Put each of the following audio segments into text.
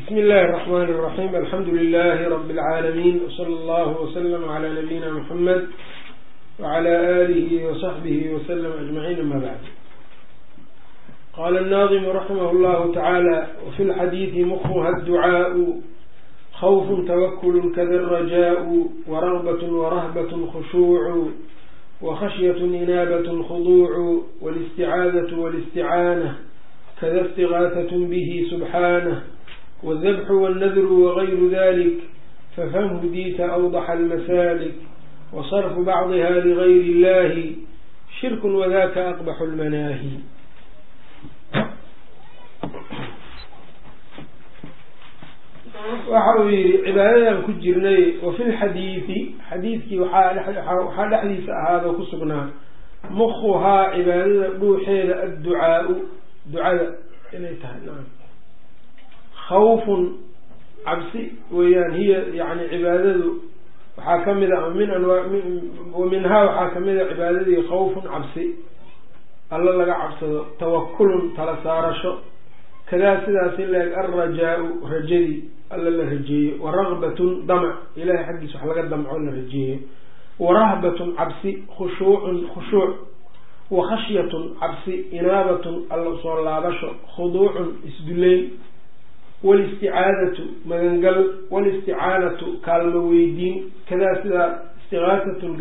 بsم الlh الرحmn الرحيم alحamdu لlh رb العاalمين وصlى اllه وsلم عlى نبيinا mحmed وعlى آlه وصحبه وsلم أجمعين amا bعd qال الناظم رحimه الlه taعالى وفي الxadيiث mخha الدعاء خوف توkل kda الرجاء ورغبة ورهبة خشوع وخشية إناabة خضوع والاستعاadة والاستعاanة kda اsتغاaثة bه سبحاaنه والذبح والنذر وغير ذلك ففهم ديت أوضح المسالك وصرف بعضها لغير الله شرك وذاك أقبح المناهي waxa uu yihi cibaadadan ku jirnay wafi lxadiidi xadiidkii waxaa dhexdiisa ahaado ku sugnaa mukhuhaa cibaadada dhuuxeeda adducaau ducada inay tahay khawfun cabsi weeyaan hiya yani cibaadadu waxaa ka mid a min anwaa minhaa waxaa ka mid a cibaadadii khawfun cabsi. Alla laga cabsado tawakulun tala saarasho. Kadaa sidaasi leeg alrajaau rajadii alla la rajeeyo waragbatun damac ilahay xaggiisa wax laga damco la rajeeyo warahbatun cabsi khushuucun khushuuc. Wakhashyatun cabsi inaabatun alla u soo laabasho. Khuduucun isduleyn walisticaadatu magangal walisticaanatu kaalmo weydiin kadaa sidaa istigaasatun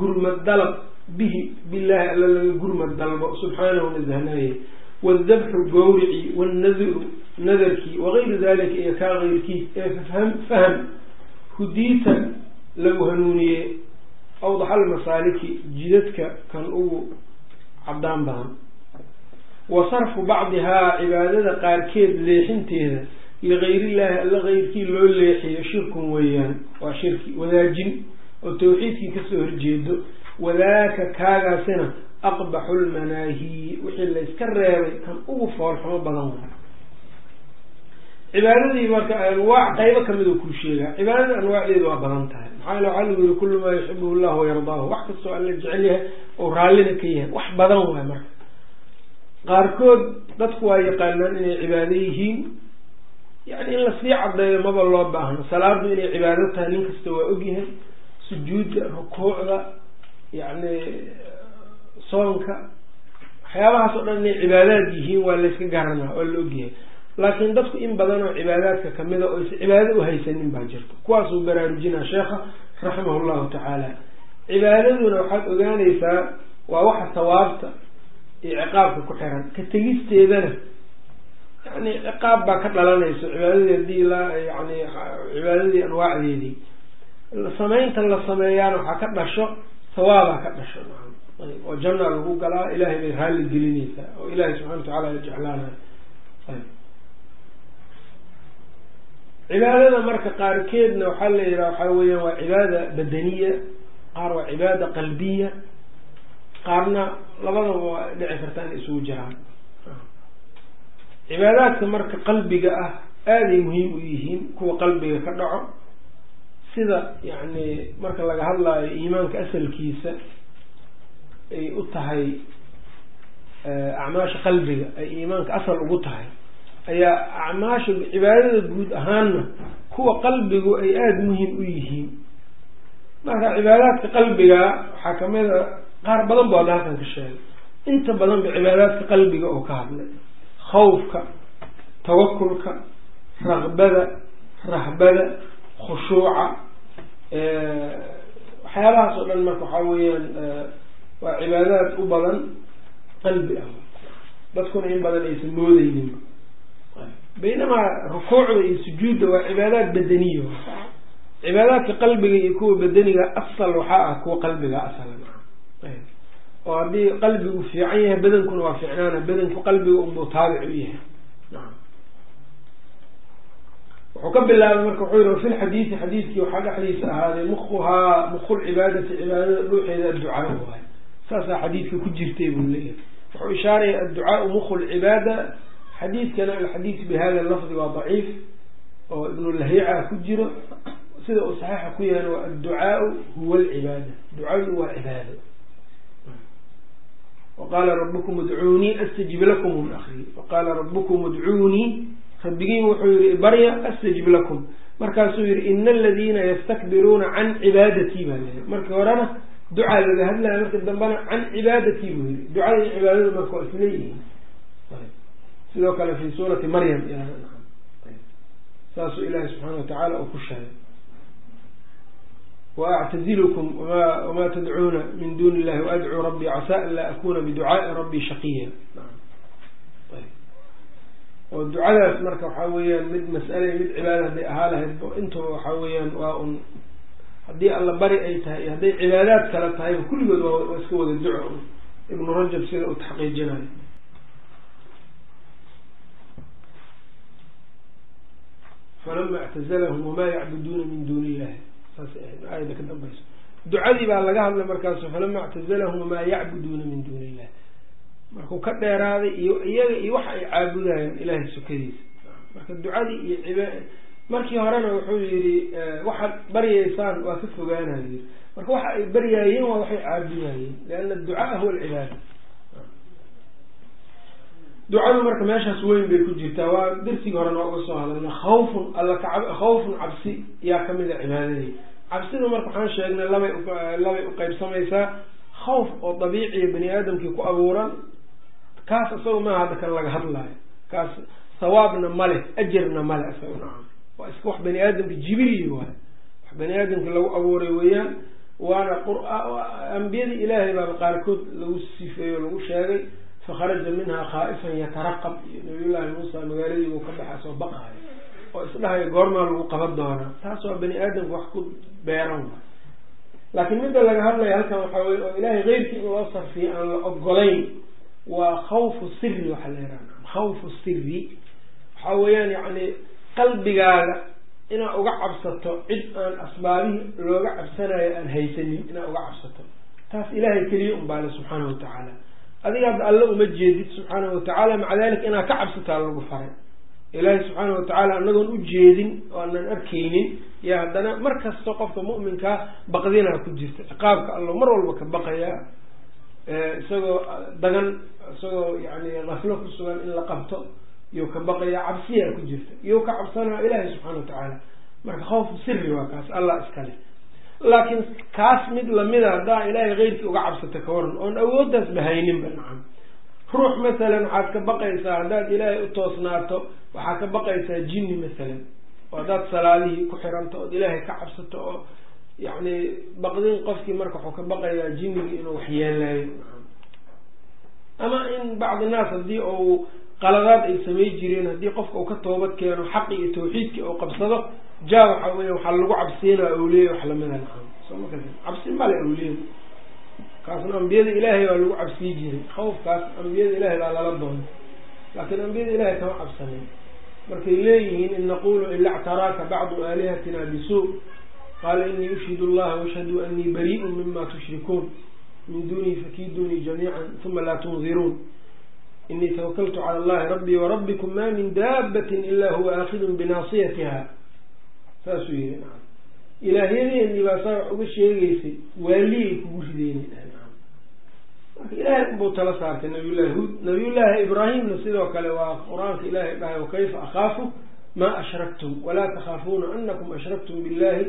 gurmad dalab bihi bilaahi alla laga gurmad dalbo subxaanahu nasahnaaye wadabxu gowrici wannadru nadarkii wagayru dalika iyo kaa keyrkiis ee faham hudiita lagu hanuuniye awdax almasaaliki jidadka kan ugu cadaan badan wa sarfu bacdihaa cibaadada qaarkeed leexinteeda ligayriillaahi alla keyrkii loo leexiyo shirkun weeyaan waa shirki wadaajin oo tawxiidkii ka soo horjeedo wadaaka kaagaasina aqbaxu lmanaahi wixii layska reebay kan ugu foolxumo badan cibaadadii marka anwaac qaybo ka mid oo kuu sheegaa cibaadada anwaacdeedu waa badan tahay. Maxaa yale waxaa lagu yihi kullu maa yuxibuhu llah wayardaahu wax kastoo alla jecel yahay oo raallina ka yahay wax badan waay marka qaarkood dadku waa yaqaanaan inay cibaado yihiin. Yani in la sii caddeeyo maba loo baahno salaadu inay cibaado tahay nin kasta waa ogyahay sujuudda rukuucda yani soonka. Waxyaabahaas oo dhan inay cibaadaad yihiin waa layska garanaa waa la ogyahay laakiin dadku in badan oo cibaadaadka kamida oo is cibaado u haysanin baa jirta. Kuwaasuu baraarujinaa sheekha raximah llahu tacaala. Cibaadaduna waxaad ogaanaysaa waa waxa sawaabta iyo ciqaabka ku xiran. Ka tegisteedana yani ciqaab baa ka dhalanayso cibaadadii haddii la yani cibaadadii anwaacdeedii. Samaynta la sameeyaana waxaa ka dhasho sawaabaa ka dhasho oo janna lagu galaa ilahay bay raalli gelinaysaa oo ilahay subxana wa tacala la jeclaanay cibaadada marka qaarkeedna waxaa la yidhaha waxaa weeyaan waa cibaada badaniya qaar waa cibaada qalbiya qaarna labadaba waa dhici kartaa inay isugu jiraan. Cibaadaadka marka qalbiga ah aaday muhiim u yihiin kuwa qalbiga ka dhaco sida yani marka laga hadlaayo iimaanka asalkiisa ay u tahay acmaasha qalbiga ay iimaanka asal ugu tahay ayaa acmaasha cibaadada guud ahaanna kuwa qalbigu ay aada muhiim u yihiin. Marka cibaadaadka qalbiga waxaa ka mid a qaar badan halkan ka sheegay. Inta badan ba cibaadaadka qalbiga oo ka hadlay. Khawfka tawakulka raqbada rahbada khushuuca waxyaabahaas oo dhan marka waxaa weeyaan waa cibaadaad u badan qalbi ah. Dadkuna in badan aysan moodeynin baynamaa rukuucda iyo sujuudda waa cibaadaad badaniya. Cibaadaadka qalbiga iyo kuwa badaniga asal waxaa ah kuwa qalbiga asal oo haddii qalbigu fiican yahay badankuna waa fiicnaana badanku qalbiga unbuu taabic u yahay. Wuxuu ka bilaabay marka wuxuu yihi fi lxadiidi xadiidkii waxaa dhexdiisa ahaaday mukul cibaadati cibaadada dhuuxeeda adducaa waay saasaa xadiidka ku jirtay buu leeyahay. Wuxuu ishaaraya adducaau mukhu lcibaada xadiidkana alxadiid bihada lafdi waa daciif oo ibnulahiica ku jiro. Sida uu saxiixa ku yahan waa adducaau huwa alcibaada ducadu waa cibaado waqaala rabukum udcuunii astajib lakum akri waqaala rabukum udcuunii rabbi rabbigiin wuxuu yihi barya astajib lakum markaasuu yihi ina aladiina yastakbiruuna can cibaadatii baa leehay markii horena ducaa laga hadlaya marka dambena can cibaadatii buu yihi ducada iyo cibaadadu marka waa isleeyihiin sidoo kale fi suurati maryam saasuu ilaahi subxaana watacaala uu ku sheegay waactazilkum wma tadcuuna min duni illahi waadcuu rabbii casaa an laa akuna biducaai rabbii shaqiya oo ducadaas marka waxaa weeyaan mid mas'ale mid cibaada hadday ahaa lahayd intuba waxaa weeyaan waa un haddii alla bari ay tahay iyo hadday cibaadaad kale tahayba kulligood waa iska wada duco ibnu rajab sida uu taxqiijinayo falama ictazalahum wamaa yacbuduuna min duuni illahi saasay ahayd aayada ka dambayso. Ducadii baa laga hadlay markaasu falama ictazalahum wamaa yacbuduuna min duuni illahi markuu ka dheeraaday iyo iyaga iyo waxa ay caabudayaan ilaahay sukadiisa marka ducadii iyo ciba markii horena wuxuu yihi waxaad baryaysaan waa ka fogaanayo yii marka waxa ay baryaayeen waa waxay caabudayeen liana adducaa huwa alcibaada ducadu marka meeshaas weyn bay ku jirtaa. Waa darsigii horena uga soo hadalna khawfun alla ka khawfun cabsi yaa ka mid a cibaadadii. Cabsida marka waxaan sheegnay labay labay uqeybsamaysaa khawf oo dabiiciya bani aadamkii ku abuuran kaas isaga maaha hadda kan laga hadlaayo kaas sawaabna male ajarna male isaga nacam waa iska wax bani aadamka jibili waayo wax bani aadamka lagu abuuray weeyaan waana ambiyadii ilaahay baaba qaarkood lagu sifeeyo lagu sheegay fakharaja minha khaa'ifan yataraqab iyo nabiyullaahi muusa magaaladii buu ka baxa soo baqayo oo isdhahayo goormaa lagu qaban doonaa taas waa bani aadamka wax ku beeran laakiin midda laga hadlaya halkan waxaa weye oo ilaahay keyrkii in loo sarfiyo aan la ogolayn waa khawfu siri waxaa la yihahda khawfu siri waxaa weeyaan yacni qalbigaaga inaad uga cabsato cid aan asbaabihii looga cabsanayo aan haysanin inaad uga cabsato. Taas ilaahay keliya unbaale subxaanahu watacaala adiga hadda alle uma jeedid subxaanahu watacaala maca dalika inaad ka cabsataa lagu faray. Ilaahay subxaana watacaala anagoon u jeedin oo aanan arkaynin yo haddana mar kasta qofka mu'minkaa baqdinaa ku jirta. Ciqaabka allo mar walba ka baqayaa isagoo dagan isagoo yani kaflo ku sugan in la qabto iyou ka baqaya cabsiyaa ku jirta. Iyou ka cabsanaa ilaahay subxaana watacaala marka khawfu siri waa kaas allah iskale laakiin kaas mid lamida haddaa ilaahay keyrkii uga cabsata ka waran oon awooddaas bahayninba nacam. Ruux masalan waxaad ka baqaysaa haddaad ilaahay u toosnaato waxaad ka baqaysaa jinni masalan. Oo haddaad salaadihii ku xiranto ood ilaahay ka cabsato oo yacni baqdin qofkii marka wuxuu ka baqayaa jinnigii inuu waxyeelayo ama in bacdi naas haddii uu qaladaad ay samay jireen haddii qofka uu ka toobad keeno xaqi iyo tawxiidkii uu qabsado ja waxa weya waxaa lagu cabsiinaa awliya wax lamida ma kasi cabsi male awliyada kaasna ambiyada ilaahay baa lagu cabsii jiray. Khawfkaas ambiyada ilaahay baa lala doonay. Laakiin ambiyada ilahay kama cabsanin. Markay leeyihiin in naqulu ila ctaraaka bacdu aalihatina bisuu qaala inii ushhidu allaha washhaduu anii barii'un mima tushrikuun. Min dunihi fakidunii jamiican uma laa tundiruun inii tawakaltu cala allahi rabbii warabbikum ma min daabatin ila huwa aakidun binaasiyatiha saasuu yihi nacam ilaahyadeennii baa saa wax uga sheegeysay waaliyay kugu rideyna marka ilaahay unbuu tala saartay nabiyullahi huud nabiyullaahi ibraahimna sidoo kale waa qur'aanka ilaahay dhahay wakayfa akhaafu ma ashraktum walaa takhaafuuna anakum ashraktum billahi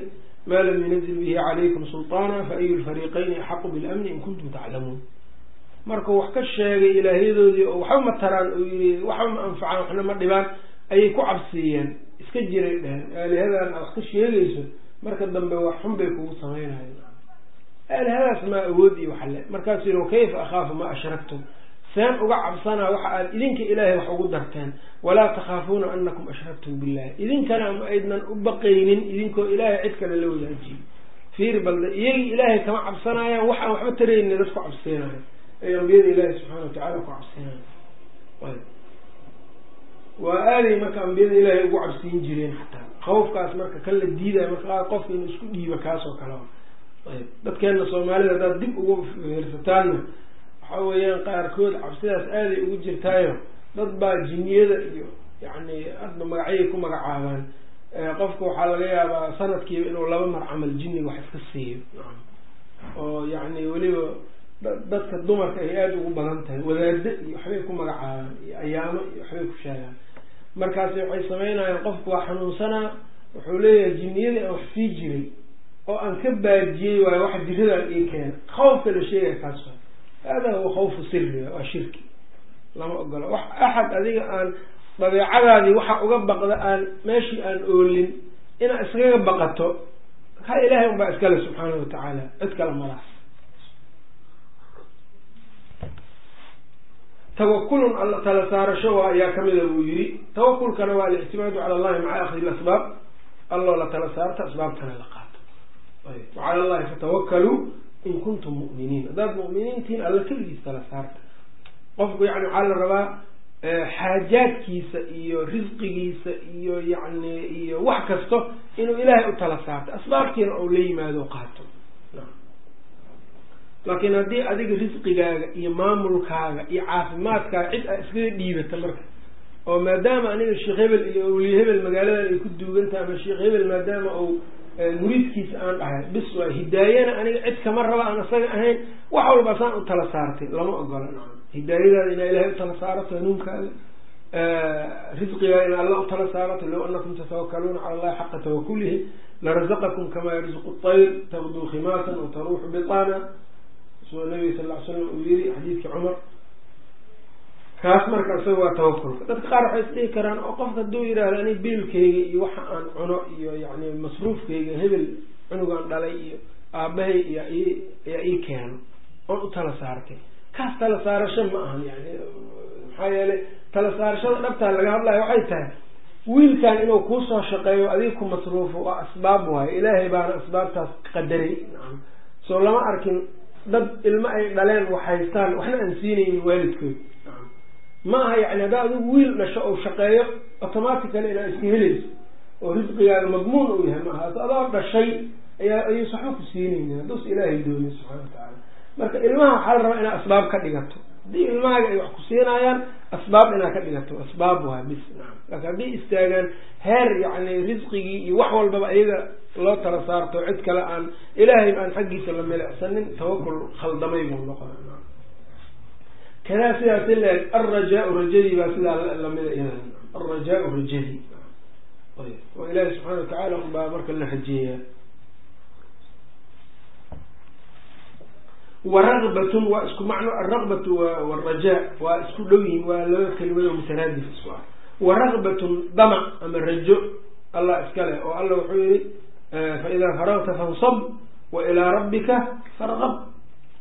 ma lam yunazil bihi calaykum sulطaana faayu lfariiqayni axaqu bilamni in kuntum taclamuun. Markuu wax ka sheegay ilaahyadoodii oo waxba ma taraan oo yii waxba ma anfacaan waxna ma dhibaan ayay ku cabsiiyeen iska jiray dheheen aalihadan aad ka sheegayso marka dambe wax xun bay kugu samaynayo aalihadaas maa awood iyo waxle markaasuu yihi wakayfa akhaafu ma ashraktum. Seen uga cabsanaa waxa aad idinka ilaahay wax ugu darteen. Walaa takhaafuuna anakum ashraktum billahi idinkana ma aydnan u baqaynin idinkoo ilaahay cid kale la wadaajiyo fiiri balde iyagii ilaahay kama cabsanayaan wax aan waxba taraynin dad ku cabsiinayo ay ambiyada ilaahi subxaana watacala ku cabsiinayo waa aaday marka ambiyada ilaahay ugu cabsiin jireen xataa. Khawfkaas marka kan la diidayo marka qofka inuu isku dhiiba kaas oo. Kale ayb dadkeena soomaalida haddaad dib ugu fiirsataanna waxa weeyaan qaarkood cabsidaas aaday ugu jirtaayo dad baa jinniyada iyo yacni hadba magacyay ku magacaabaan. Qofka waxaa laga yaabaa sanadkiiba inuu laba mar camal jinniga wax iska siiyo. Oo yacni weliba dadka dumarka ay aada ugu badan tahay wadaado iyo waxbay ku magacaabaan iyo ayaamo iyo waxbay ku sheegaan markaasi waxay sameynayaan qofku waa xanuunsanaa wuxuu leeyahay jinniyadii aan wax sii jiray oo aan ka baajiyey waayo waxa jiradaan ii keena. Khawfka la sheegaya kaas wa hada huwa khawfu siri waa shirki. Lama ogola. Wax axad adiga aan dabeecadaadii waxa uga baqda aan meeshii aan oolin inaad iskaga baqato ka ilaahay unbaa iskale subxaana wa tacaala cid kale malaas tawakulun alla tala saarasho waa ayaa kamida buu yiri tawakulkana waa alictimaadu cala allahi maca akhdi lasbaab alloo la tala saarto asbaabtana la qaato. Wacala allahi fatawakkaluu in kuntum mu'miniin. Haddaad mu'miniintihiin alla keligiis tala saarta. Qofku yani waxaa la rabaa xaajaadkiisa iyo risqigiisa iyo yani iyo wax kasto inuu ilaahay u tala saarto asbaabtiina ou la yimaado qaato laakiin haddii adiga risqigaaga iyo maamulkaaga iyo caafimaadkaaga cid aa iskaga dhiibata marka oo maadaama aniga sheekh hebel iyo awliye hebel magaaladan ay ku duugantaha ama sheekh hebel maadaama uu muriidkiisa aan dhahay bis waa hidaayana aniga cid kama raba aan isaga ahayn wax walba saan u tala saartay lama ogola hidaayadaada inaa ilahay utala saarato hanuunkaaga risqigaaga ina alla utala saarato low anakum tatawakaluuna cala allahi xaqa tawakulihi larazaqakum kamaa yarzuqu طayr taqduu khimaasan wataruuxu bitana soo nabiga sal ly slam uu yiri xadiidkii cumar. Kaas marka isaga waa tawakulka dadka qaar waxay isdhihi karaan oo qofka hadduu yidhahdo ani biilkayga iyo waxa aan cuno iyo yani masruufkayga hebel cunugaan dhalay iyo aabahay ayaa ii keeno. Oon u tala saartay. Kaas tala saarasho ma ahan yani maxaa yeelay tala saarashada dhabtaa laga hadlayo waxay tahay wiilkan inuu kuusoo shaqeeyo adiga ku masruufo waa asbaab waayo ilaahay baana asbaabtaas qadaray soo lama arkin dad ilmo ay dhaleen wax haystaan waxna aan siinaynin waalidkood. Ma aha yani haddaa adigu wiil dhasho ou shaqeeyo automatically inaa iska helayso oo risqigaaga madmuun uu yahay maaha. Adoo dhashay ayaa ayuusa waxba ku siinaynin hadduusa ilaahay doonin subxana wa tacaala. Marka ilmaha waxaa la rabaa inaad asbaab ka dhigato haddii ilmahaaga ay wax ku siinayaan asbaab inaad ka dhigato asbaab waa bis naam. Laakin hadday istaagaan heer yani risqigii iyo wax walbaba iyaga loo tala saarto cid kale aan ilaahay aan xaggiisa la milicsanin tawakul khaldamay buu noqona kadaa sidaasi leeg alrajaau rajadii baa sidaa lamida alrajaau rajadii oo ilaahi subxaana watacaala unbaa marka la rajeeyaa waragbatun waa isku macno alragbatu waraja waa isku dhow yihiin waa laba kelimado mutaraadif isku ah waragbatun damac ama rajo allah iskale oo alla wuxuu yihi faidaa faragta fansab wa ilaa rabbika farqab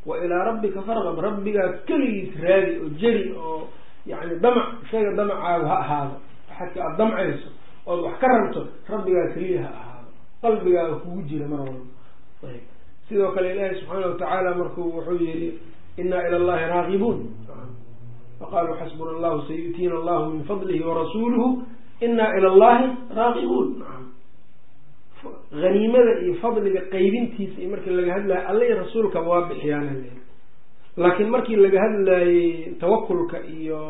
wa ilaa rabbika farqab rabbigaa keligiis raadi oo jeri oo yani damac isaga damacaagu ha ahaado. Xadka aada damcayso ood wax ka rabto rabbigaa keliya ha ahaado. Qalbigaaga kugu jira mar walba. Ayb sidoo kale ilaahi subxaana watacaala markuu wuxuu yihi inaa ila allahi raagibuun. Faqaaluu xasbuna allahu sayu'tiina allahu min fadlihi warasuuluhu inaa ila allahi raagibuun. Haniimada iyo fadliga qaybintiisa iyo markii laga hadlayo alla iyo rasuulkaba waa bixiyaana laakiin markii laga hadlayey tawakulka iyo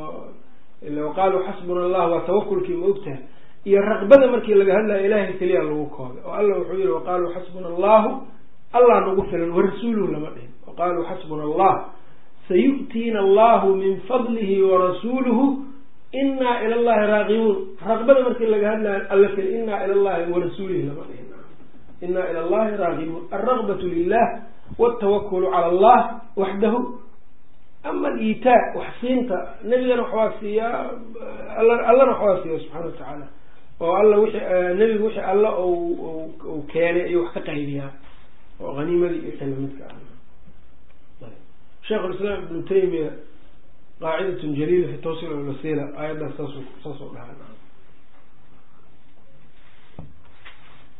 qaaluu xasbuna allah waa tawakulkii ma ogtaha iyo raqbada markii laga hadlayo ilahay keliya lagu koobay oo alla wuxuu yihi waqaaluu xasbuna allahu allah nagu filan warasuuluhu lama dhihin. Waqaaluu xasbuna allah sayu'tiina allahu min fadlihi warasuuluhu inaa ila allahi raagibuun raqbada markii laga hadlayo alla keli inaa ila allahi warasuulihi lama dhihin. Inaa ila allahi raagibuun alragbatu lilah waltawakulu cala allah waxdahu ama aliitaa wax siinta nebigana waxbaa siiyaa allana waxbaa siiya subxana wa oo alla wixi nebigu wixii alla keenay ayuu wax ka qaybiyaa oo haniimadii iyo xilamidka ah. Sheekh lislaam ibnu taymiya qaacidatun jaliila fi tawsil alwasila aayaddaas saas saasoo dhaha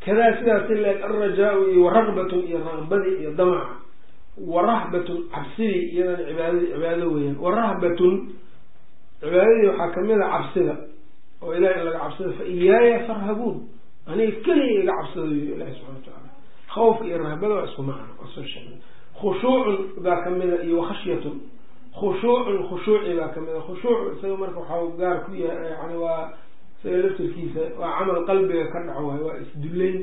kadaa sidaasi leeg alrajaau iyo waragbatun iyo ragbadii iyo damaca warahbatun cabsidii iyadana cibaadadii cibaado weeyaan. Warahbatun cibaadadii waxaa ka mid a cabsida oo ilahi in laga cabsado fa iyaaya farhabuun. Aniga keliya iga cabsado yiri ilahi subxana wa tacaala khawfka iyo rahbada waa isku macno khushuucun baa kamida iyo wakhashyatun khushuucun khushuuci baa kamida khushuuc isaga marka waxaa gaar ku yahay yani waa isaga laftirkiisa waa camal qalbiga ka dhaco waay waa isdullayn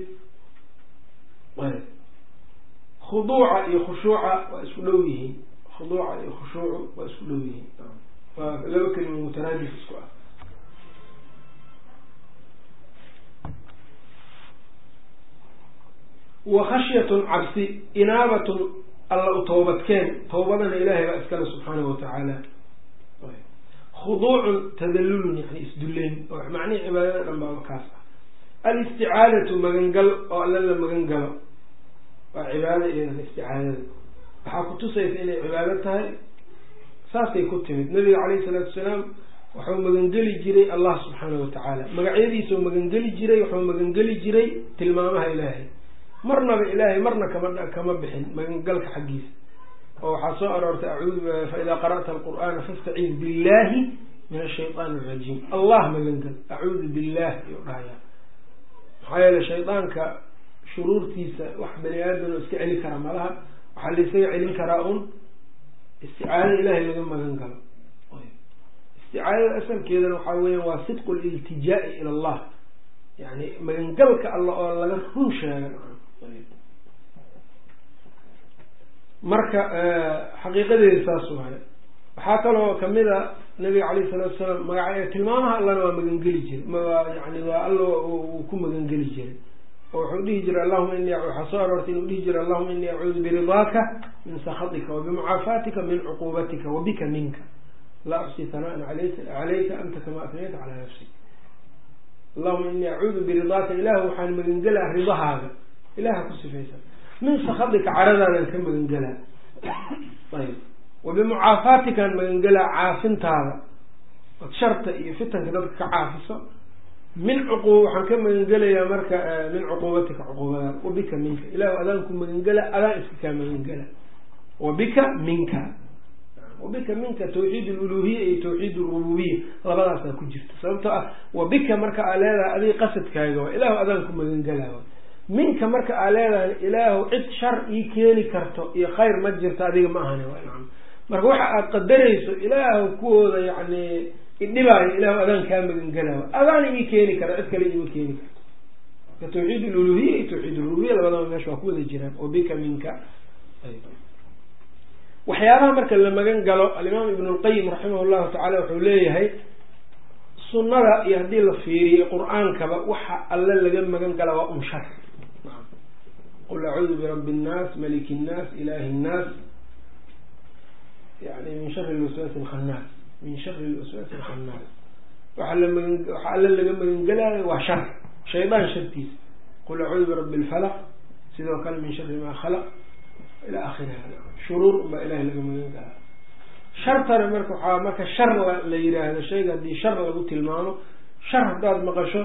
khuduuca iyo khushuuca waa isku dhow yihiin khuduuca iyo khushuucu waa isku dhow yihiin waa laba kelima mutanaadif isku ah wa khashyatun cabsi inaabatun alla u toobadkeen towbadana ilaahay baa iskale subxaanahu watacaala khuduucun tadallulun yani isduleyn oo macnihii cibaadada dhan baaba kaas ah. Alisticaadatu magangal oo alla la magan galo waa cibaada iyadana isticaadada. Waxaa kutusaysa inay cibaado tahay saasay ku timid. Nabiga calayhi salaatu wasalaam wuxuu magangeli jiray allah subxaanahu watacaala magacyadiisuu magangeli jiray wuxuu magangeli jiray tilmaamaha ilaahay marnaba ilaahay marna kama kama bixin magangalka xaggiisa. oo waxaa soo aroortay acuud faidaa qara'ta alqur'aana fastaciid billahi min ashaytaan arajiim allah magangal acuudu billah ayuu dhahayaa. maxaa yeele shaydaanka shuruurtiisa wax bani aadam oo iska celin kara malaha waxaa laisaga celin karaa un isticaado ilahay laga magan galo. Isticaadada asalkeedana waxaa weya waa sidqu liltijaai ila allah. yani magangalka alla oo laga run sheega marka xaqiiqadeeda saas waay. Waxaa kaloo ka mid a nabiga calayh salatu wasalaam magaca tilmaamaha allana waa magangeli jiray. Yani waa alla uu ku magangeli jiray. Oo wuxuu dhihi jiray allahuma ini waxaa soo aroortay inuu dhihi jiray allahuma inii acuudu biridaaka min sakhatika wabimucaafaatika min cuquubatika wabika minka. Laa uxsi hanaan calayka anta kama afnayta calaa nafsik. Allahuma inii acuudu biridaaka ilahu waxaan magangelaa ridahaaga ilaha ku sifaysan min sakhatika caradaadaan ka magangelaa ayb wabimucaafaatikaan magangelaa caafintaada od sharta iyo fitanka dadka ka caafiso min cuqu waxaan ka magangelayaa marka min cuquubatika cuquubadaada wabika minka ilahu adaan ku magangela adaan iska kaa magangela wabika minka wabika minka tawxiid aluluhiya iyo tawxiid alrububiya labadaasaa ku jirta sababtoo ah wabika marka aa leedahay adiga qasadkaaga waa ilahu adaan ku magangelaa minka marka aa leedahay ilaahu cid shar ii keeni karto iyo khayr ma jirto adiga ma ahani marka waxa aad qadarayso ilaahu kuwooda yani idhibaayo ilahu adaan kaa magangelaayo adaana ii keeni kara cid kale ima keeni karto. Marka tawxiid aluluhiya iyo tawxiid alrububiya labadaba meesha waa ku wada jiraan. Wabika minka. Waxyaabaha marka la magan galo alimaam ibn lqayim raximah llahu tacala wuxuu leeyahay sunnada iyo haddii la fiiriyo qur'aankaba waxa alle laga magan gala waa un shar qul acuudu birabbi nnaas maliki nnaas ilahi nnaas yani min shari lwaswaasi alkhannaas min shari lwaswaasi alkhannaas waxa lamagan waxa alle laga magangelaayo waa shar shaydaan shartiisa qul acuudu birabbi lfalaq sidoo kale min shari maa khalaq ila akhiriha shuruur unbaa ilahay laga magan galaa shartana marka waxaa marka shar la yiraahdo shayga haddii shar lagu tilmaamo shar haddaad maqasho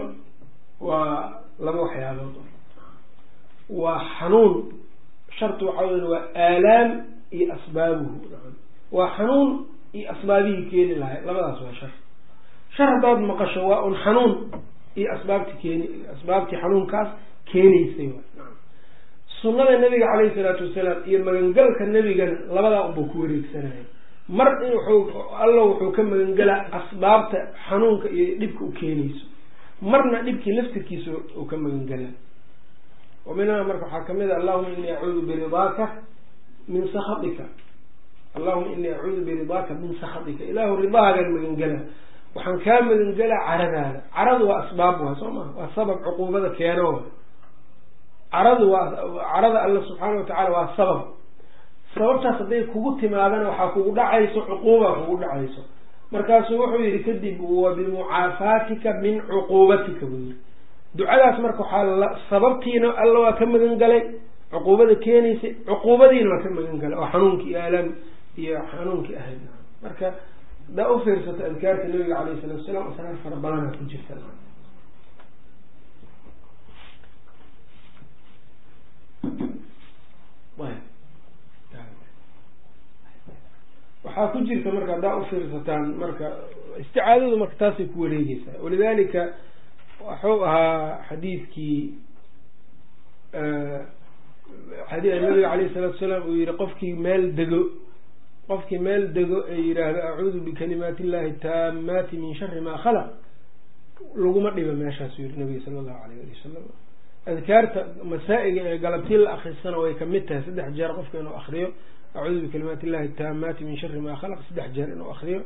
waa laba waxyaabood waa xanuun. Shartu waxaa wey waa aalaam iyo asbaabuhu. Waa xanuun iyo asbaabihii keeni lahay. Labadaas waa shar. Shar haddaad maqasho waa un xanuun iyo asbaabti keeni asbaabtii xanuunkaas keenaysay sunnada nabiga caleyhi salaatu wasalaam iyo magangalka nebigana labadaa unbuu ku wareegsanaya mar in wuxuu alla wuxuu ka magangelaa asbaabta xanuunka iyo dhibka u keenayso. Marna dhibkii laftirkiisa uu ka magangelaa wa minhaa marka waxaa ka mid a allahuma inii acuudu biridaaka min sakhatika. Allahuma inii acuudu biridaaka min sakhatika. Ilaahu ridaagan magangelaa waxaan kaa magangelaa caradaada. Caradu waa asbaab waa soo maa waa sabab cuquubada keeno caradu waa carada alla subxaana watacaala waa sabab. Sababtaas hadday kugu timaadana waxaa kugu dhacayso cuquuba kugu dhacayso. Markaasuu wuxuu yihi kadib wa bimucaafaatika min cuquubatika buu yihi ducadaas marka waxaa sababtiina alla waa ka magan galay cuquubada keenaysay cuquubadiina waa ka magan galay oo xanuunkii iyo aalaam iyo xanuunkii ahayd. Marka hadaa u fiirsato adkaarta nabiga calayh salatu salaam asraar fara badana ku jirta. Waxaa ku jirta marka haddaa ufiirsataan marka isticaadadu marka taasay ku wareegeysaa walidalika wuxuu ahaa xadiidkii nabiga calayh salatu salaam uu yihi qofkii meel dego qofkii meel dego ee yidhaahdo acuudu bikalimaati illahi taamaati min shari maa khalaq laguma dhiba meeshaasuu yihi nabiga sala allahu alayh ali wasalam adkaarta masaa-iga ee galabtii la akrisana way ka mid tahay saddex jeer qofka inuu akriyo acuudu bikalimaati illahi taamaati min shari maa khalaq saddex jeer inuu akriyo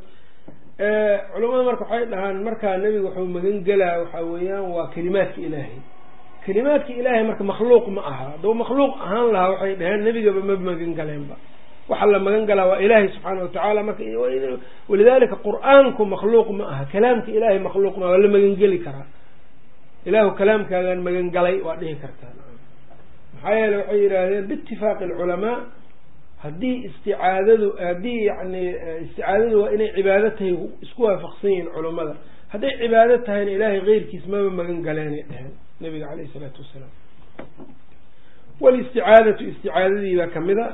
culamada marka waxay dhahaan markaa nebiga wuxuu magan gelaa waxaa weeyaan waa kalimaadka ilaahay. Kelimaadka ilaahay marka makhluuq ma aha. Hadduu makhluuq ahaan lahaa waxay dhaheen nebigaba ma magan galeenba. Waxa la magan galaa waa ilaahay subxaana watacaala marka walidalika qur'aanku makhluuq ma aha. Kalaamka ilaahay makhluuq ma waa la magangeli karaa. Ilaahu kalaamkaagaan magan galay waa dhihi kartaa. Maxaa yeele waxay yidhaahdeen biitifaaqi alculamaa haddii isticaadadu haddii yani isticaadadu waa inay cibaado tahay isku waafaqsan yihiin culammada hadday cibaado tahayna ilaahay keyrkiis maba magan galeenay dheheen nabiga caleyhi isalaatu wasalaam. Walisticaadatu isticaadadii baa ka mid a.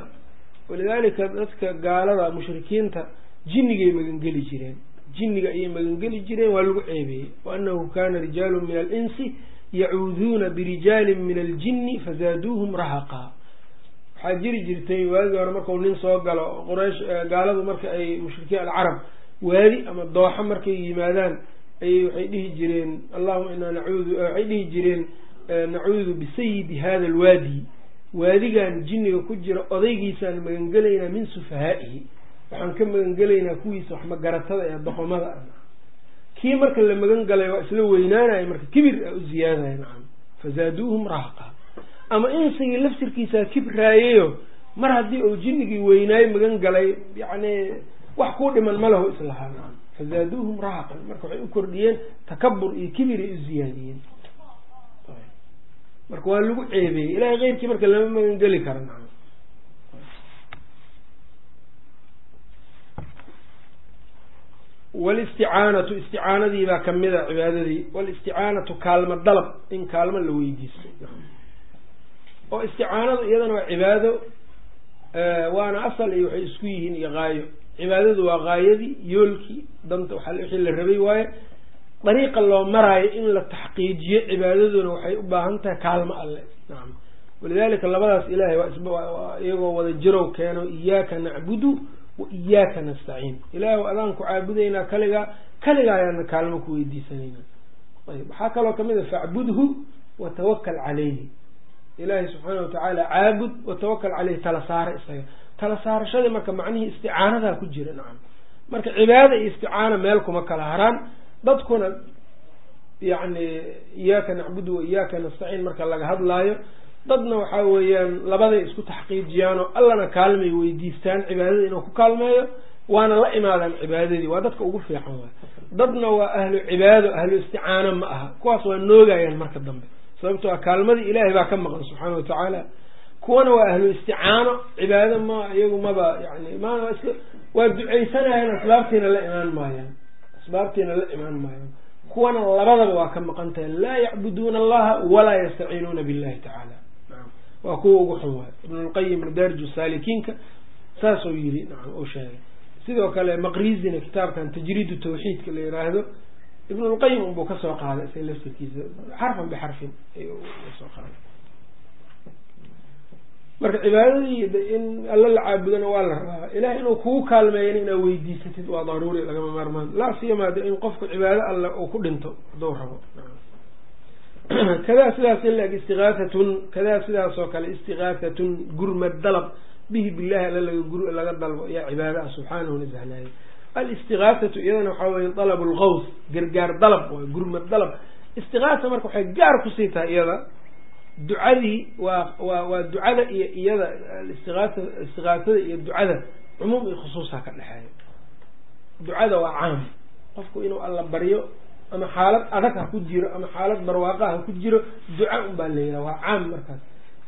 Walidaalika dadka gaalada mushrikiinta jinnigay magangeli jireen. Jinniga ayay magangeli jireen waa lagu ceebeeyey. Waanahu kana rijaalu min alinsi yacuuduuna birijaalin min aljinni fazaaduuhum rahaqa waxaa jiri jirtay waagii hore markau nin soo galo quraysh gaaladu marka ay mushrikiin alcarab waadi ama dooxo markay yimaadaan ayay waxay dhihi jireen allahuma inaa nacuudu waxay dhihi jireen nacuudu bisayidi hada alwaadi waadigan jinniga ku jira odaygiisaan magangelaynaa min sufahaa'ihi. Waxaan ka magangelaynaa kuwiisa wax magaratada ee doqomada ah. Kii marka la magan galay waa isla weynaanaya marka kibir a u ziyaadaya nacam. Fazaaduuhum rahaqa ama insigii laftirkiisaa kibraayayo mar haddii uu jinnigii weynaayo magan galay yacni wax kuu dhiman ma islahaa nacam fazaaduuhum rahaqan marka waxay u kordhiyeen takabur iyo kibir ay u ziyaadiyeen. Marka waa lagu ceebeeyey ilahay keyrkii marka lama magan geli nacam walisticaanatu isticaanadii baa ka mid a cibaadadii. Walisticaanatu kaalmo dalab in kaalmo la weydiisto oo isticaanadu iyadana waa cibaado waana asal iyo waxay isku yihiin iyo qaayo. Cibaadadu waa qaayadii yoolkii danta wixii la rabay waaye dariiqa loo maraayo in la taxqiijiyo cibaadaduna waxay u baahan tahay kaalmo alle. Nacam walidalika labadaas ilahay waa iyagoo wada jirow keeno iyaaka nacbudu wa iyaaka nastaciin. Ilahay adaan ku caabudaynaa kaligaa kaligaa ayaana kaalmo ku weydiisanaynaa. Ayb waxaa kaloo ka mid a facbudhu watawakal calayhi ilaahay subxaana watacaala caabud watawakal caleyhi tala saare isaga. Tala saarashadii marka macnihii isticaanadaa ku jira nacam. Marka cibaada iyo isticaana meel kuma kala haraan. Dadkuna yacni iyaaka nacbudu wa iyaaka nastaciin marka laga hadlaayo. Dadna waxaa weeyaan labaday isku taxqiijiyaan oo allana kaalmay weydiistaan cibaadada inuu ku kaalmeeyo waana la imaadaan cibaadadii. Waa dadka ugu fiican waay. Dadna waa ahlu cibaado ahlu isticaano ma aha. Kuwaas waa noogayaan marka dambe sababto a kaalmadii ilaahay baa ka maqan subxaana watacaala kuwana waa ahlu isticaano cibaado ma iyagu maba yani ma waa ducaysanayaan asbaabtiina la imaan maayaan asbaabtiina la imaan maayaan. Kuwana labadaba waa ka maqan tahay laa yacbuduuna allaha walaa yastaciinuuna billahi tacaala. Waa kuwa ugu xun waay. Ibn lqayim madaariju saalikiinka saasuu yiri nacam uu sheegay. Sidoo kale maqrizina kitaabkan tajriidu tawxiidka la yiraahdo ibn lqayim unbuu ka soo qaaday isaga laftirkiisa xarfan bixarfin soo qaaday. Marka cibaadadii in alla la caabudana waa la rabaa. Ilahay inuu kugu kaalmeeyana inaad weydiisatid waa daruuri lagama maarmaan. Laa siyama de in qofku cibaado alle uu ku dhinto haduu rabo. Kadaa sidaas in laeg istigaathatun kadaa sidaas oo kale istigaathatun gurmad dalab bihi billahi alla laga gur laga dalbo ayaa cibaado ah subxaanahu nasahnaaye alistigaasatu iyadana waxaa weye dalab lgaws gargaar dalab waay gurmad dalab. Istigaasa marka waxay gaar ku sii tahay iyada ducadii waa waa waa ducada iyo iyada istigaasa istigaasada iyo ducada cumuum iyo khusuusa ka dhexeeya. Ducada waa caam. Qofku inuu alla baryo ama xaalad adag ha ku jiro ama xaalad barwaaqa ha ku jiro duca un baa la yidhaha waa caam markaas.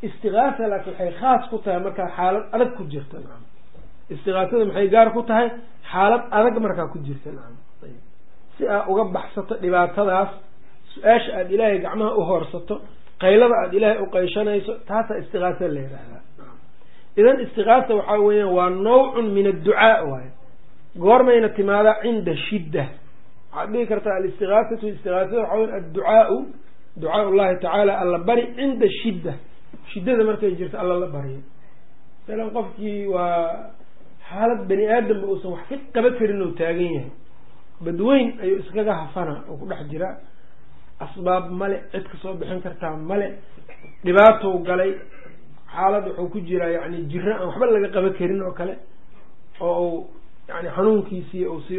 Istigaasa laakiin waxay khaas ku tahay markaa xaalad adag ku jirta nacam istigaasada maxay gaar ku tahay xaalad adag markaa ku jirta nacam si aad uga baxsato dhibaatadaas su'aasha aada ilaahay gacmaha u hoorsato qaylada aada ilaahay u qayshanayso taasaa istigaasa la yidhaahdaa idan istigaasa waxaa weeyaan waa nawcun min adducaa waayo goormayna timaadaa cinda shidda. Waxaad dhihi kartaa alistigaasatu istigaasada waxaa weya adducaau ducaa ullahi tacaala alla bari cinda shidda. Shiddada markay jirto alla la baryo masalan qofkii waa xaalad bani aadamba uusan wax ka qaba karin oo taagan yahay. Badweyn ayuu iskaga hafana oo ku dhex jira. Asbaab male cid ka soo bixin kartaa male. Dhibaatou galay. Xaalad wuxuu ku jiraa yani jiro aan waxba laga qaba karin oo kale. Oo uu yani xanuunkiisii si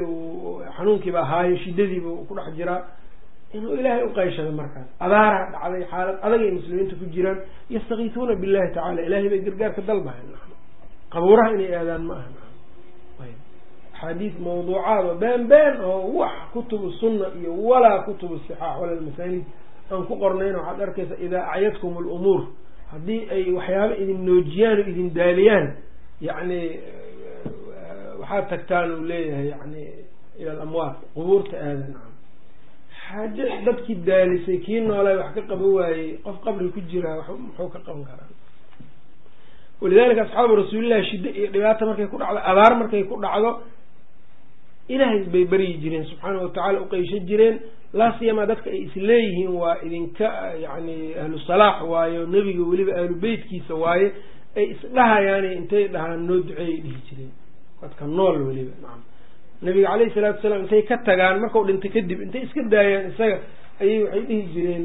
xanuunkiiba ahaayo shiddadiiba ku dhex jiraa inuu ilaahay uqayshado markaas. Abaaraa dhacday xaalad adagay muslimiinta ku jiraan. Yastakiisuuna billahi tacala ilahay bay gargaarka dalbahayn qabuuraha inay aadaan ma aha axaadiis mawduucaad oo been been oo wax kutubu sunna iyo walaa kutubu sixaax wala masaanid aan ku qornayn waxaad arkaysa idaa acyadkum lumuur haddii ay waxyaaba idin noojiyaan oo idin daaliyaan yani waxaad tagtaan uu leeyahay yani ila alamwaat qubuurta aadan xaaje dadkii daalisay kii noolay wax ka qaban waayey qof qabri ku jiraa muxuu ka qaban karaa? Walidalika asxaabu rasuulillahi shiddo iyo dhibaato markay ku dhacdo abaar markay ku dhacdo ilaahay bay baryi jireen subxaana watacaala uqeysho jireen. Laasiyama dadka ay isleeyihiin waa idinka yani ahlu salaax waayo nebiga weliba ahlu beytkiisa waaye ay isdhahayaana intay dhahaan noo duceeyay dhihi jireen. Dadka nool weliba nacam. Nabiga caleyhi salaatu wasalaam intay ka tagaan markau dhinta kadib intay iska daayaan isaga ayay waxay dhihi jireen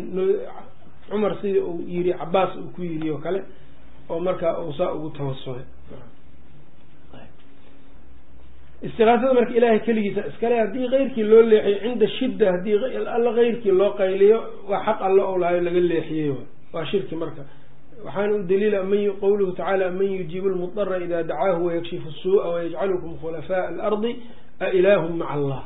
cumar sida uu yiri cabaas uu ku yiri oo kale oo markaa uu saa ugu tawasulay istiqaasada marka ilaahay keligiisa iskale haddii keyrkii loo leexiyo cinda shidda haddii alla keyrkii loo qayliyo waa xaq alla ou lahayo laga leexiyey. Waa shirki marka. Waxaana u daliila man qawluhu tacaala man yujiibu lmudara ida dacaahu wayakshifu suu'a wayajcalukum khulafaa alardi ailahum maca allah.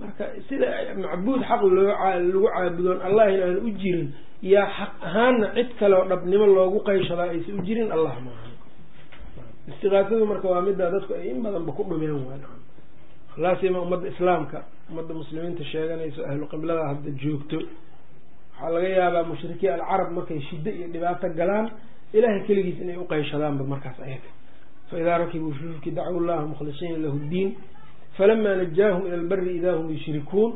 Marka sida macbuud xaq loo lagu caabudoon allah in aan u jirin yaa xaq ahaana cid kale oo dhabnimo loogu qayshadaa aysan u jirin allah maaha istiqaasadu marka waa middaa dadku ay in badanba ku dhumeen waa laasima ummadda islaamka ummadda muslimiinta sheeganayso ahlu qiblada hadda joogto. Waxaa laga yaabaa mushrikiin alcarab markay shiddo iyo dhibaato galaan ilahay keligiis inay uqayshadaanba markaas ayaga. Faidaa rakibuu fi fulki dacuu llaha mukhlisiina lahu ddiin falama najaahum ila lbari idaa hum yushrikuun.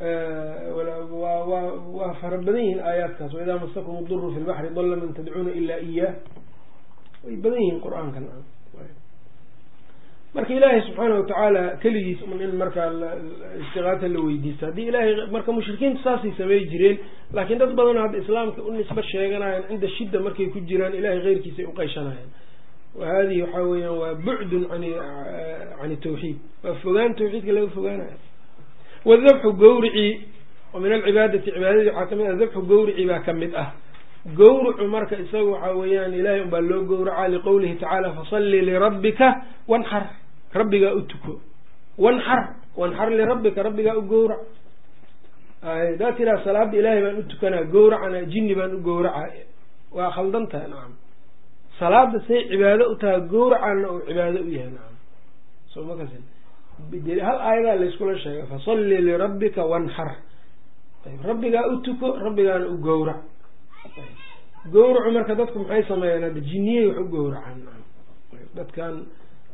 Waa fara badan yihiin aayaadkaas. Waidaa masakum duru fi lbaxri dalla man tadcuuna ilaa iyaah way badan yihiin qur'aankan. Marka ilaahay subxaana watacaala keligiis un in markaa istiqaata la weydiisto. Haddii ilaahay marka mushrikiintu saasay samey jireen laakiin dad badanoo hadda islaamka u nisba sheeganayan cinda shidda markay ku jiraan ilahay keyrkiisay uqayshanayaan wa hadihi waxaa weeyaan waa bucdun an can tawxiid. Waa fogaan tawxiidka laga fogaanayo. Wadabxu gawrici oo min alcibaadati cibaadadii waxaa ka mid ah dabxu gawrici baa ka mid ah gawrucu marka isaga waxaa weeyaan ilahay unbaa loo gowracaa liqowlihi tacaala fasalli lirabbika wanxar rabbigaa u tuko. Wanxar wanxar lirabbika rabbigaa u gowrac. Hadaa tiraa salaada ilaahay baan u tukanaa gowracana jinni baan u gowraca waa khaldan tahay nacam salaada say cibaado u tahay gowracana uu cibaado u yahay nacam soo ma kasin. Hal aayadaa layskula sheegay fasalli lirabbika wanxar rabbigaa u tuko rabbigaana u gowrac gowracu marka dadku maxay sameeyaan? Hadda jinniyey wax u gowracaan. Dadkan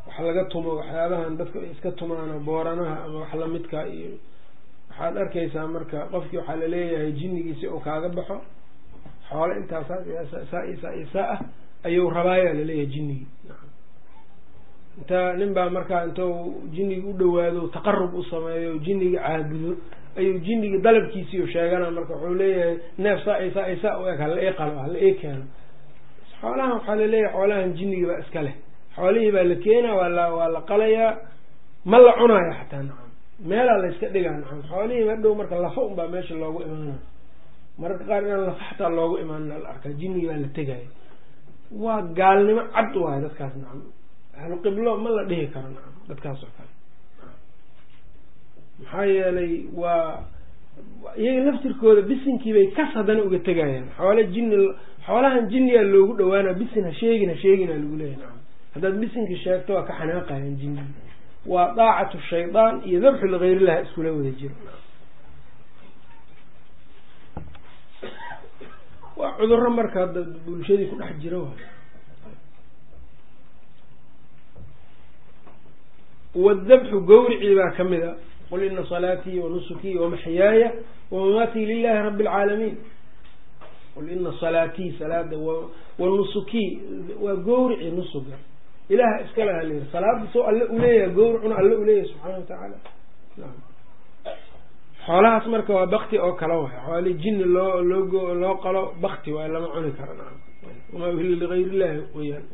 wax laga tumo waxyaabahan dadku ay iska tumaano booranaha ama wax lamidka iyo waxaad arkaysaa marka qofkii waxaa la leeyahay jinnigiisi uu kaaga baxo xoole intaas saa saa ah ayuu rabaayaa la leeyahay jinnigii inta nin baa markaa intuu jinnigi u dhawaado taqarub u sameeyo jinnigi caabudo ayuu jinnigii dalabkiisiiu sheegana marka wuxuu leeyahay neef saa saa saa u eg hala ii qalo hala ii keeno xoolahan waxaa la leeyahay xoolahan jinnigi baa iska leh. Xoolihii baa la keenaa waa waa la qalayaa ma la cunaayo xataa nacam. Meelaa la yska dhigaa nacam. Xoolihii madhow marka lafa un baa meesha loogu imaanaya mararka qaar inaan lafa xataa loogu imaanina la arkaa jinnigi baa la tegaya waa gaalnimo cad waayo dadkaas nacam. Ahlu qiblo ma la dhihi karo nacam dadkaas oo kale maxaa yeelay waa iyaga laftirkooda bisinkii bay kas haddana uga tegayaan. Xoole jinni xoolahan jinniyaa loogu dhawaana bisin ha sheegin ha sheegina lagu leeyahy haddaad bisinka sheegto waa ka xanaaqayan jinni. Waa daacatu shaydaan iyo dabxu ligayrillahi iskula wada jiro. Waa cuduro marka hadda bulshadii ku dhex jira wadabxu gawricii baa ka mid a qul ina salaatii wanusukii wamaxyaaya wamamaatii lilahi rabi alcaalamiin qul ina salaatii salaada wanusukii waa gawrici nusuga ilaha iskale halayiri salaada soo alle uleeyahay gawricuna alle uleeyahay subxaana watacaala xoolahaas marka waa bakti oo kale waay xooli jinni loo loo loo qalo bakti waay lama cuni karo naam wamaa uhilla ligayr illahi weyaan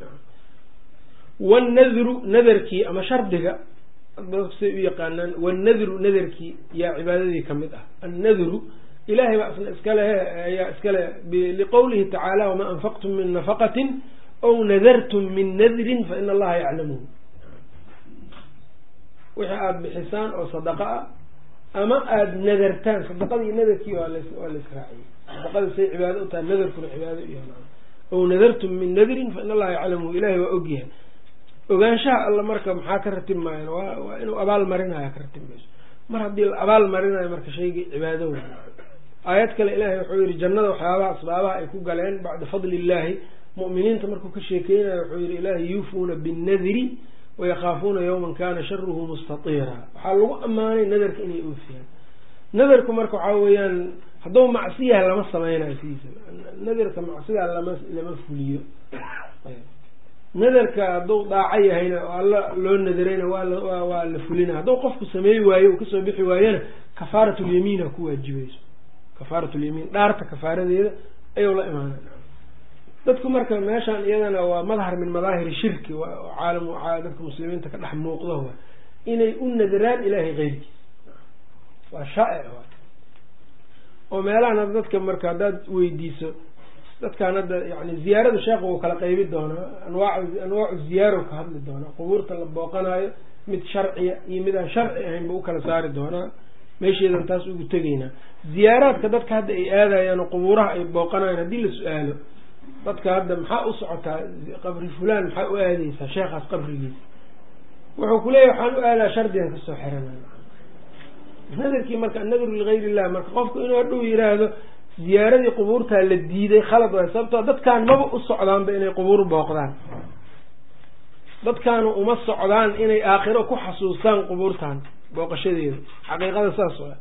wanadru nadarkii ama shardiga say u yaqaanaan wanadru nadarkii yaa cibaadadii ka mid ah. Annadru ilahay baa isna iskale ayaa iskale liqowlihi tacaala wamaa anfaqtum min nafaqatin aw nadartum min nadrin fa ina allaha yaclamuhu. Wixii aada bixisaan oo sadaqa ah ama aada nadartaan sadaqadii nadarkii waa las waa la israaciyey sadaqada say cibaado u tahay nadarkuna cibaado u yahay. Aw nadartum min nadrin fa ina allaha yaclamuhu. Ilahay waa ogyahay ogaanshaha alla marka maxaa ka ratib maayan waa inuu abaal marinayo ka ratib mayso mar haddii la abaal marinayo marka shaygii cibaado wey aayad kale ilaahay wuxuu yihi jannada waxyaabaha asbaabaha ay ku galeen bacda fadli illaahi mu'miniinta markuu ka sheekeynayo wuxuu yihi ilaahay yuufuuna binnadri wayakaafuuna yawman kana sharuhu mustatiira. Waxaa lagu ammaanay nadarka inay oofiyaan. Nadarku marka waxaa weeyaan hadduu macsi yahay lama sameynayo sidiisa. Nadarka macsidaa lama lama fuliyo nadarka hadduu daaco yahayna oo alla loo nadarayna waa la fulina. Hadduu qofku sameey waayo uu ka soo bixi waayana kafaaratulyamiina ku waajibayso. Kafaaratulyamiin dhaarta kafaaradeeda ayuu la imaana dadku marka meeshaan iyadana waa madhar min madaahiri shirki dadka muslimiinta ka dhex muuqdo wa inay u nadaraan ilaahay keyrkiis waa shaa'ic oo meelahan dadka marka haddaad weydiiso dadkaan hadda yani ziyaarada sheekh wuu kala qeybi doonaa anwaa anwaacu ziyaaro ka hadli doonaa qubuurta la booqanayo mid sharciya iyo mid aan sharci ahayn buu u kala saari doonaa meesheedan taas ugu tegaynaa ziyaaraadka dadka hadda ay aadayaan oo qubuuraha ay booqanayan haddii la su'aalo dadka hadda maxaa u socotaa qabri fulaan maxaa u aadeysaa sheekhaas qabrigiisa wuxuu kuleeyahy waxaan u aadaa shardigan ka soo xiranay nadarkii marka annadru ligayr illah marka qofku inuu hadhuu yiraahdo ziyaaradii qubuurtaa la diiday khalad waay sababtoo dadkaan maba u socdaanba inay qubuur booqdaan. Dadkaanu uma socdaan inay aakhiro ku xasuustaan qubuurtan booqashadeeda xaqiiqada saas waa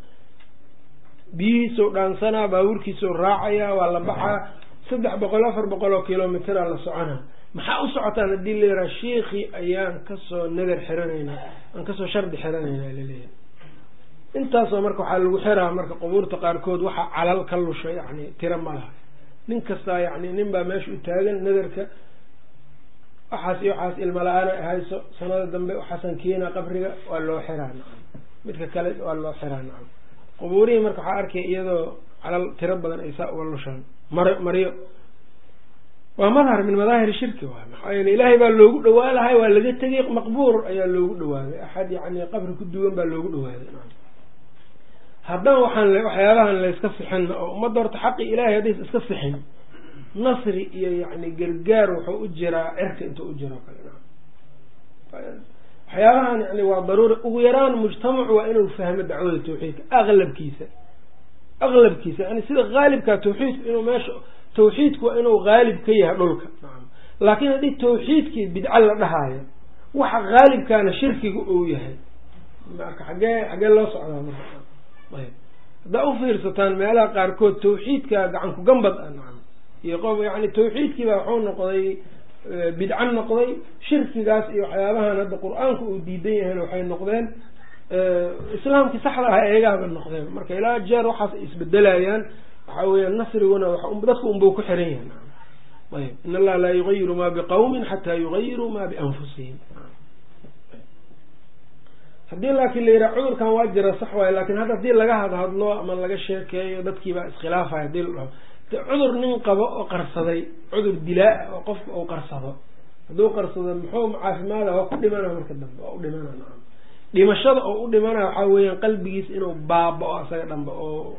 biyihiisou dhaansanaa baabuurkiisou raacayaa waa la baxaa. Saddex boqol afar boqol oo kilomitera la soconaa. Maxaa u socotaan haddii la yaraha shiikii ayaan ka soo nadar xiranaynaa. Aan ka soo shardi xiranaynaa la leeyahay intaasoo marka waxaa lagu xiraa marka qubuurta qaarkood waxaa calal ka lusha yani tiro ma laha. Nin kastaa yani nin baa meesha u taagan nadarka. Waxaas iyo waxaas ilma la'aana hayso sanada dambe waxaasan keenaa qabriga waa loo xiraa nacam. Midka kale waa loo xiraa nacam. Qubuurihii marka waxaa arkaya iyadoo calal tiro badan ay saa uga lushaan. Mar maryo. Waa madhar min madaahir shirki waay maxaa yeele ilaahay baa loogu dhawaa lahay waa laga tegay maqbuur ayaa loogu dhawaaday axad yani qabri ku duwan baa loogu dhawaaday haddana waxaan waxyaabahan layska sixin oo ummadda horta xaqi ilahay haddays iska sixin nasri iyo yani gargaar wuxuu u jiraa cirka intuu u jiro kale. Waxyaabahan yani waa daruuri. Ugu yaraan mujtamacu waa inuu fahmo dacwada tawxiidka aklabkiisa aklabkiisa yani sida haalibkaa tawxiidku inuu meesha tawxiidku waa inuu haalib ka yahay dhulka. Laakiin haddii tawxiidkii bidco la dhahaayo waxa haalibkaana shirkiga uu yahay. Marka xagee xagee loo socdaa marka haddaa ufiirsataan meelaha qaarkood tawxiidka gacan ku gambad ah nacam. Iyo qof yani tawxiidkii baa waxuu noqday bidco noqday shirkigaas iyo waxyaabahan hadda qur'aanku uu diidan yahayna waxay noqdeen islaamkii saxda ah eegaaba noqdeen. Marka ilaa jeer waxaas ay isbedelayaan waxa weeyaan nasriguna dadku unbau ku xiran yahay ayb. In allaha laa yugayiru ma biqawmin xataa yugayiruu ma bianfusihim haddii laakiin la yidhaha cudurkan waa jira sax waayo laakiin hadda haddii laga hadhadlo ama laga sheekeeyo dadkiibaa iskhilaafaya haddii la dhaho. Cudur nin qabo oo qarsaday cudur dilaa oo qofka uu qarsado hadduu qarsado muxuu caafimaada waa ku dhimana marka dambe waa u dhimana nacam dhimashada oo u dhimana waxaa weeyaan qalbigiisa inuu baaba-o asaga dhanba oo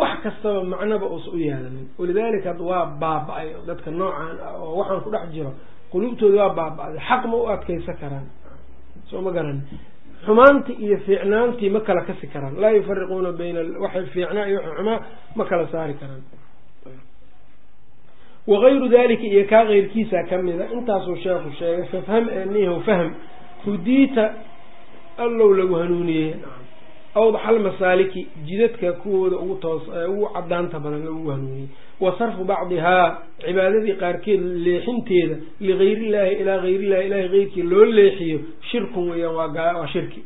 wax kastaba macnaba uusa u yaalanin walidalika waa baaba-ay dadka noocan ah oo waxaan ku dhex jiro quluubtooda waa baaba-day xaq ma u adkeysa karaan. Soo ma garan xumaantii iyo fiicnaantii ma kala kasi karaan. Laa yufariquuna bayna waxay fiicnaa iyo xumaa ma kala saari karaan. Wagayru dalika iyo kaa keyrkiisa kamida intaasuu sheekhu sheegay fafham anihu fahm hudiita allow lagu hanuuniyey awdaxal masaaliki jidadka kuwooda ugu toos ugu cadaanta badan lagu hanuuniyey wa sarfu bacdihaa cibaadadii qaarkeed leexinteeda ligayr illaahi ilaa gayr illahi ilahay keyrkii loo leexiyo shirkun weyaan waa shirki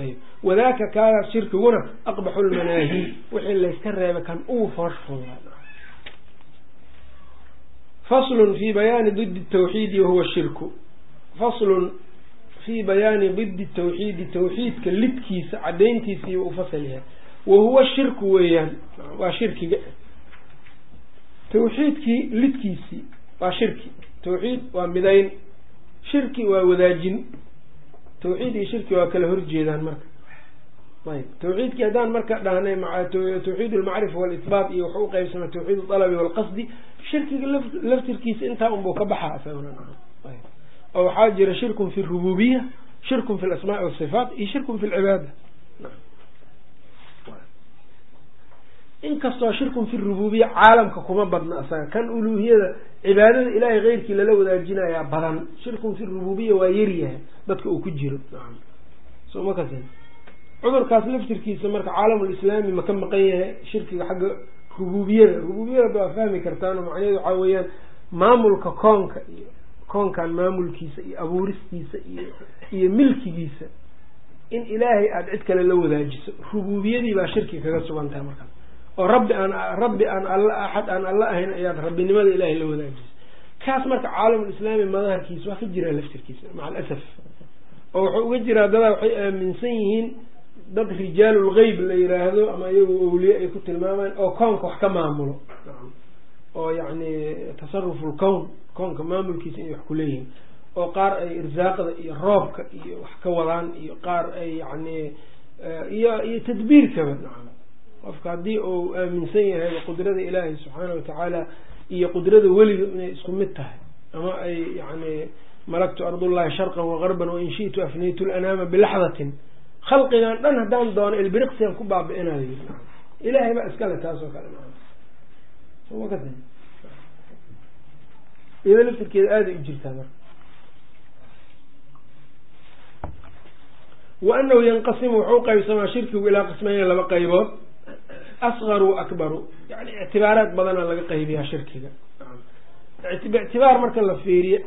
ayb wadaaka kaagaas shirkiguna aqbaxu lmanaahi wixii layska reebay kan ugu foorshooda faslun fi bayaani didi tawxiidi wahuwa shirku faslun fii bayaani didi tawxiidi tawxiidka lidkiisa cadayntiisa iyo ufasal yahay wa huwa shirku weeyaan waa shirkiga. Tawxiidkii lidkiisii waa shirki. Tawxiid waa midayn shirki waa wadaajin. Tawxiid iyo shirki waa kala horjeedaan marka. Ayb tawxiidkii haddaan marka dhahnay tawxiid almacrifa walitbaat iyo wuxuu uqeybsama tawxiid alabi walqasdi shirkiga laftirkiisa intaa unbuu ka baxaa oo waxaa jira shirkun fi rububiya shirkun fi lasmaai wasifaat iyo shirkun fi lcibaada inkastoo shirkun fi rububiya caalamka kuma badna isaga kan uluuhiyada cibaadada ilahay keyrkii lala wadaajinayaa badan shirkun fi rububiya waa yaryahay dadka uu ku jiro. Soma kas cudurkaas laftirkiisa marka caalamulislaami ma ka maqan yahay shirkiga xagga rububiyada. Rububiyada waa fahmi kartaan macnaheedu waxaa weeyaan maamulka koonka iyo koonkan maamulkiisa iyo abuuristiisa iyo iyo milkigiisa. In ilaahay aada cid kale la wadaajiso. Rububiyadii baa shirki kaga sugan tahay markaas oo rabbi aan rabbi aan alla axad aan alla ahayn ayaad rabbinimada ilaahay la wadaajisay kaas marka caalamulislaami madaharkiisa waa ka jiraa laftirkiisa maca alasaf oo wuxuu uga jiraa dadaa waxay aaminsan yihiin dad rijaalul geyb la yiraahdo ama iyagu awliye ay ku tilmaamaan oo koonka wax ka maamulo. Oo yacni tasaruful kown koonka maamulkiisa inay wax kuleeyihiin oo qaar ay irsaaqda iyo roobka iyo wax ka wadaan iyo qaar ay yani iyo iyo tadbiirkaba qofka haddii uu aaminsan yahay qudrada ilaahay subxaana watacaala iyo qudrada weliga inay isku mid tahay ama ay yani malaktu ardullahi sharqan wagarban wain shitu afnaytu lanaama bilaxdatin khalqigan dhan haddaan doono ilbiriqsigan ku baabi'inayo ilaahay baa iskale taas oo kale iyado laftirkeeda aaday u jirtaa marka wa anahu yanqasimu wuxuu qaybsamaa shirkigu ilaa qismayna laba qaybood asqar wa akbaru. Yani ictibaaraad badana laga qaybiyaa shirkiga. Ictibaar marka la fiiriyo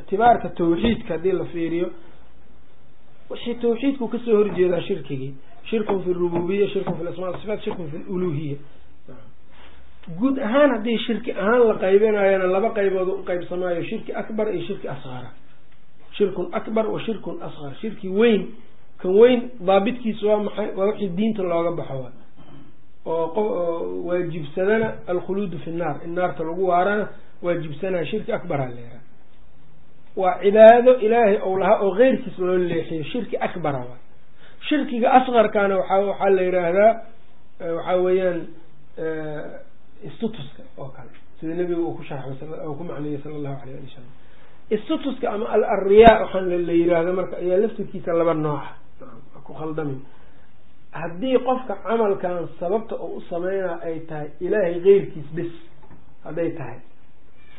ictibaarka tawxiidka haddii la fiiriyo wixii tawxiidku ka soo horjeedaa shirkigii shirkun fi rububiya shirkun fi asma sifaat shirkun fi luluhiya guud ahaan haddii shirki ahaan la qaybinayana laba qaybood u shirki akbar iyo shirki asqara shirkun akbar wa shirkun asqar shirki weyn kan weyn daabitkiisa waa maxay? Waa wixii diinta looga baxo. Oo waajibsadana alkhuluudu fi nnaar in naarta lagu waarana waajibsanaya shirki akbar ha leeraa waa cibaado ilaahay ou lahaa oo keyrkiis loo leexiyo. Shirki akbara waa shirkiga asqarkana waxaa la yiraahdaa waxaa weeyaan istutuska oo kale. Sida nebiga uu ku sharxay oo ku macneeyey sala allahu alayh ali wasalam istutuska ama alariyaa waxaan la yiraahda marka ayaa laftirkiisa laba nooca ku khaldamin. Haddii qofka camalkan sababta oo u sameynaa ay tahay ilaahay keyrkiis bis hadday tahay.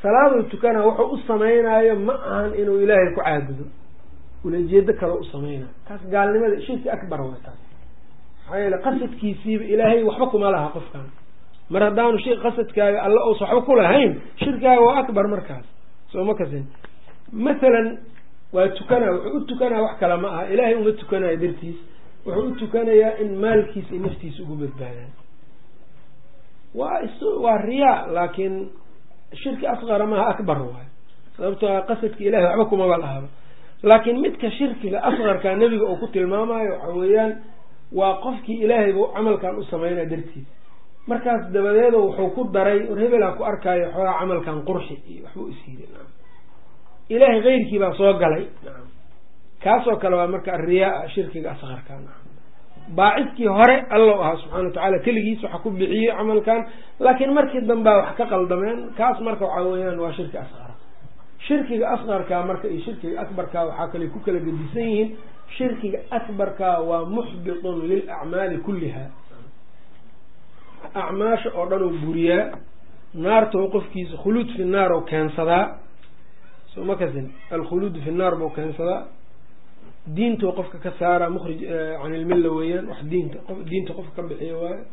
Salaaduu tukana wuxuu u sameynaayo ma ahan inuu ilaahay ku caabudo. Ulajeedo kale u sameynayo taas gaalnimada shirki akbar wa taas. Maxaa yeele qasadkiisiiba ilaahay waxba kuma laha qofkan mar haddaanu shi qasadkaaga alla uusa waxba kulahayn shirkaaga waa akbar markaas. Soo ma kasin. Mathalan waa tukanaa wuxuu u tukanaa wax kale ma aha. Ilaahay uma tukanayo dartiis. Wuxuu u tukanayaa in maalkiisa iyo naftiisa ugu badbaadaan. Waa waa riyaa laakiin shirki asqara maaha akbar waayo sababtoo qasadki ilahay waxba kumaba lahaba laakiin midka shirkiga asqarka nebiga uu ku tilmaamayo waxa weeyaan waa qofkii ilaahayba camalkan u sameynaya dartiis markaas dabadeedo wuxuu ku daray war hebelaa ku arkaayo xoogaa camalkan qurxi iyo waxba isiiday ilaahay keyrkii baa soo galay. Kaasoo kale waa marka ariyaa shirkiga asqarka. Baacidkii hore allow ahaa subxana wa tacaala keligiis waxa ku bixiyey camalkan laakiin markii dambea wax ka qaldameen kaas marka waxaa weeyaan waa shirki asqara shirkiga asqarka marka iyo shirkiga akbarka waxaa kale ku kala gedisan yihiin shirkiga akbarka waa muxbitun lilacmaali kulliha acmaasha oo dhan uu buriyaa naartoo qofkiisa khuluud fi naar oo keensadaa soo ma kasin alkhuluud fi naar buu keensadaa diintuu qofka ka saara mukhrij can ilmilla weeyaan wax diinta diinta qofka ka bixiya waayo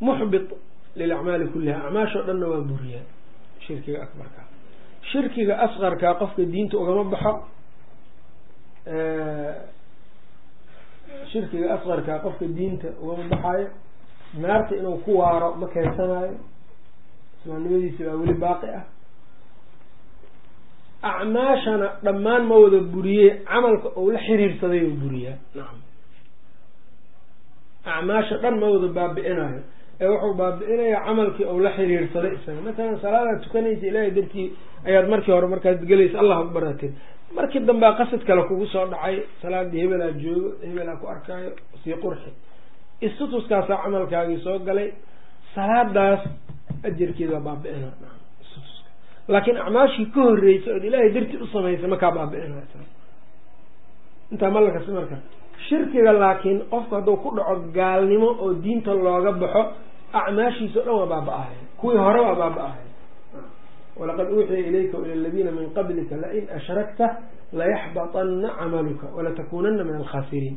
muxbit lilacmaali kulliha acmaashao dhanna waa buriyaa shirkiga akbarka. Shirkiga asqarka qofka diinta ugama baxo shirkiga asqarka qofka diinta ugama baxaayo naarta inuu ku waaro ma keensanayo islaamnimadiisa baa weli baaqi ah. Acmaashana dhammaan ma wada buriye camalka uu la xiriirsaday uu buriyaa. Nacam acmaasha dhan ma wada baabi'inayo ee wuxuu baabi'inayaa camalkii uu la xiriirsaday isaga. Matalan salaadaad tukanaysa ilaahay dartii ayaad markii hore markaad gelaysa allah akbaratin markii dambea qasad kale kugu soo dhacay salaadii hebelaa joogo hebelaa ku arkaayo sii qurxi. Istutuskaasaa camalkaagii soo galay salaadaas ajarkeeda waa istutuska. Laakiin acmaashii ka horreysay ood ilaahay dartii u samaysay makaa baabi'inaysa intaa malakasi marka. Shirkiga laakiin qofku hadduu ku dhaco gaalnimo oo diinta looga baxo acmaashiisa o dhan waa baaba-ahay kuwii hore waa baaba-ahay walaqad uuxiya ilayka ila aladiina min qablika lain ashrakta layaxbaطana camaluka walatakunana min alkhasiriin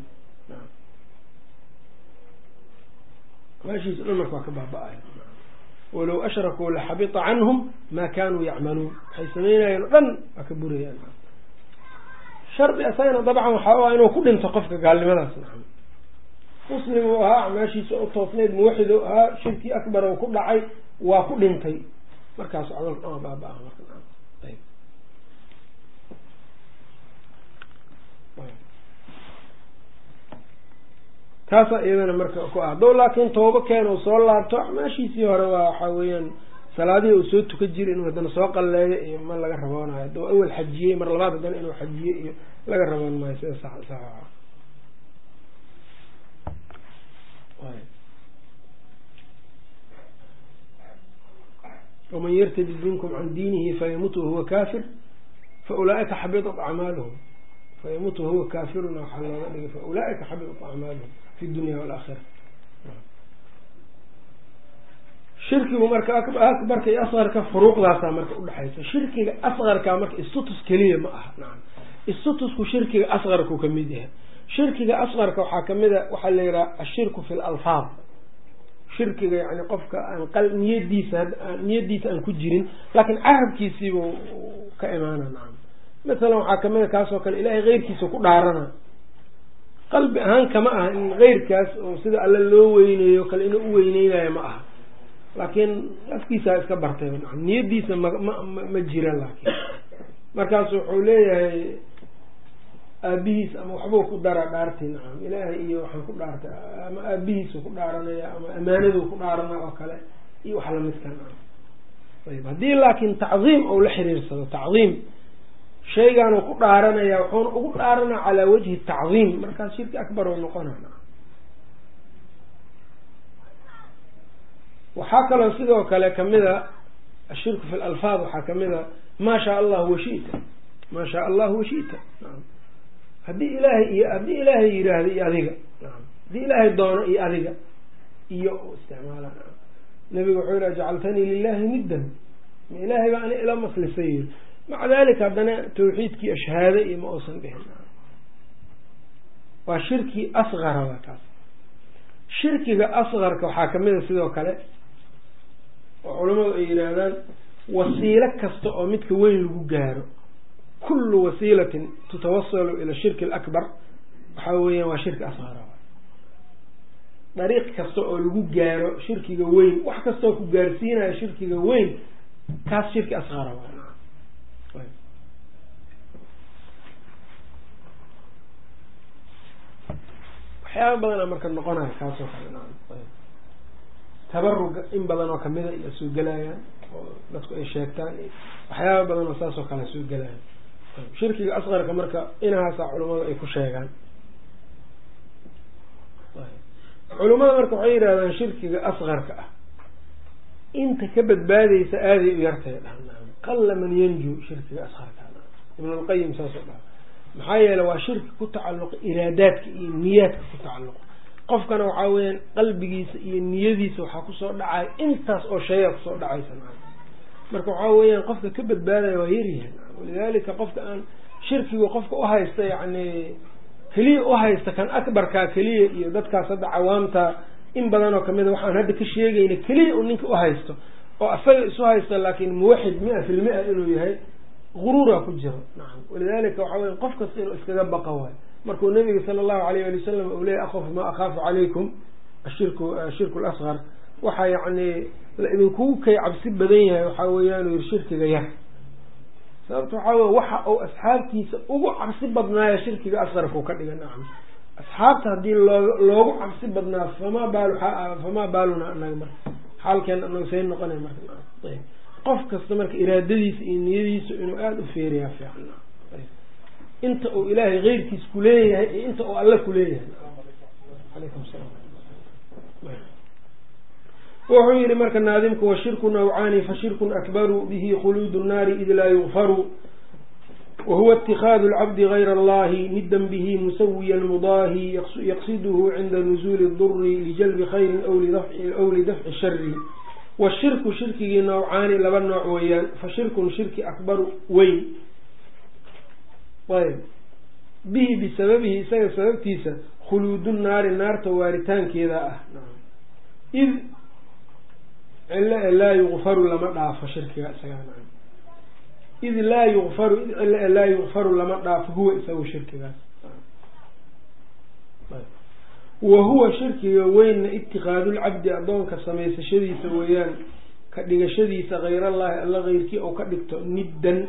acmaashiisa o dhan marka waa ka baaba-ahay walow ashrakuu laxabita canhum ma kanuu yacmaluun. Waxay sameynayeen o dhan waa ka burayaan shardi isagana dabcan waxaa u ah inuu ku dhinto qofka gaalnimadaas. Muslim uu ahaa acmaashiisa u toosneyd muwaxid u ahaa shirkii akbar u ku dhacay waa ku dhintay markaas dhama baaba-a marka ayb. Taasa iyadana marka ku ah haddou laakiin toobo keen uu soo laabto acmaashiisii hore waa waxaa weeyaan salaadihii uu soo tukan jiray inuu haddana soo qalleeyo iyo ma laga raboonayo. Hadduu awel xajiyey mar labaad haddana inuu xajiye iyo laga raboon maayo sida sax sax waman yartadid minkum can diinihi fayamut wahuwa kafir faulaaika xabitat acmaaluhum fayamut wahuwa kaafiruna waxaa looga dhigay faulaaika xabitat acmaaluhum fi dunya waalaakhira shirkigu marka akbarka iyo asqarka furuuqdaasaa marka udhexaysa shirkiga asqarka marka istutus keliya ma aha nacam istutusku shirkiga asqarku ka mid yahay shirkiga asqarka waxaa ka mid a waxaa la yidhaha ashirku fi lalfaad shirkiga yani qofka aan qal niyadiisa niyadiisa aan ku jirin laakiin carabkiisiibu ka imaana nacam masalan waxaa ka mid a kaasoo kale ilahay keyrkiisa ku dhaarana. Qalbi ahaan kama aha in keyrkaas oo sida alle loo weyneeyo kale inuu u weyneynayo ma aha. Laakiin afkiisaa iska bartay niyadiisa ma ma ma jira laakiin. Markaas wuxuu leeyahay aabihiis ama waxbuu ku dara dhaarti nacam ilaahay iyo waxaan ku dhaartay ama aabihiisu ku dhaaranaya ama amaanadu ku dhaarana oo kale iyo wax lamidka nacam. Ayb haddii laakiin tacdiim ou la xiriirsado tacdiim shaygaanu ku dhaaranaya wuxuuna ugu dhaaranaa calaa wajhi tacdiim markaas shirki akbar oo noqona waxaa kaloo sidoo kale kamida ashirku fi lalfaad waxaa ka mid a maa shaa allahu washita maa shaa allahu washita naam haddii ilaahay iyo haddii ilaahay yiraahdo iyo adiga. Haddii ilaahay doono iyo adiga. Iyo isticmaala nabigu wuxuu yihi jacaltanii lilahi niddan. Ma ilaahay baa ani ila maslisay yiri maca dalika haddana tawxiidkii ashhaado iyo ma uusan dhihin waa shirki asqara waa kaas shirkiga asqarka waxaa ka mid a sidoo kale oo culamadu ay yidhaahdaan wasiilo kasta oo midka weyn lagu gaaro kullu wasiilatin tutawasilu ila shirki alakbar. Waxaa weeyaan waa shirki asqara dariiq kasta oo lagu gaaro shirkiga weyn wax kastaoo ku gaarsiinayo shirkiga weyn kaas shirki asqara waxyaaba badana marka noqonaya kaasoo kale. Tabaruga in badan oo kamida iyo soo gelayaan oo dadku ay sheegtaan waxyaaba badan oo saasoo kale soo gelayaan shirkiga asqarka marka inahaasa culimadu ay ku sheegaan. Culimada marka waxay yidhahdaan shirkiga asqarka ah. Inta ka badbaadeysa aaday u yartay dhahan qalla man yanju shirkiga asqarka. Ibnulqayim saasoo dhaha maxaa yeele waa shirki ku tacalluqa iraadaadka iyo niyaadka ku tacalluqa qofkana waxaa weyaan qalbigiisa iyo niyadiisa waxaa ku soo dhacaya intaas oo shaya ku soo dhacaysa marka waxaa weyaan qofka ka badbaadaya waa yaryahay walidalika qofka aan shirkigu qofka uhaysta yani keliya uhaysta kan akbarkaa keliya iyo dadkaas hadda cawaamta in badan oo kamida waxaan hadda ka sheegayna keliya uu ninka uhaysto oo asaga isu haysta laakin muwaxid mia fil mia inuu yahay guruura ku jiro. Nacam walidalika waxa wey qof kasta inuu iskaga baqa waayo. Markuu nabiga sala allahu alayh ali wasalam uu leeyay akhafu ma akhaafu calaykum ashirku ashirku lasqar waxaa yacni la kay cabsi badan yahay waxaa weeyaan yiri shirkiga yar sababta waxaa wey waxa uu asxaabtiisa ugu cabsi badnaayo shirkiga asqarkau ka dhiga nacam. Asxaabta haddii loo loogu cabsi badnaa famaa baalu famaa baaluna anaga marka. Xaalkeena anaga say noqonay marka ayb. Qof kasta marka iraadadiisa iyo niyadiisa inuu aada u feeriyaa fiican inta uu ilaahay keyrkiis kuleeyahay iyo inta uu alle kuleeyahay alaykum salaam wuxuu yidhi marka naadimku washirku nawcaani fashirkun akbaru bihi khuluudu nnaari id laa yugfaru wahuwa itikaadu lcabdi gayra allahi nidan bihi musawiyan mudaahi yaqsiduhu cinda nuzuuli duri lijalbi khayrin aw lidafci shari washirku shirkigii nawcaani laba nooc weeyaan fashirkun shirki akbaru weyn. Ayb bihi bisababihi isaga sababtiisa khuluudu nnaari naarta waaritaankeeda ah. Id cilo e laa yugfaru lama dhaafo shirkiga isagaa id laa yugfaru id cilo e laa yugfaru lama dhaafo huwa isagu shirkigaas. Wa huwa shirkiga weynna itikaadulcabdi addoonka samaysashadiisa weeyaan ka dhigashadiisa khayrallaahi alla keyrkii ou ka dhigto niddan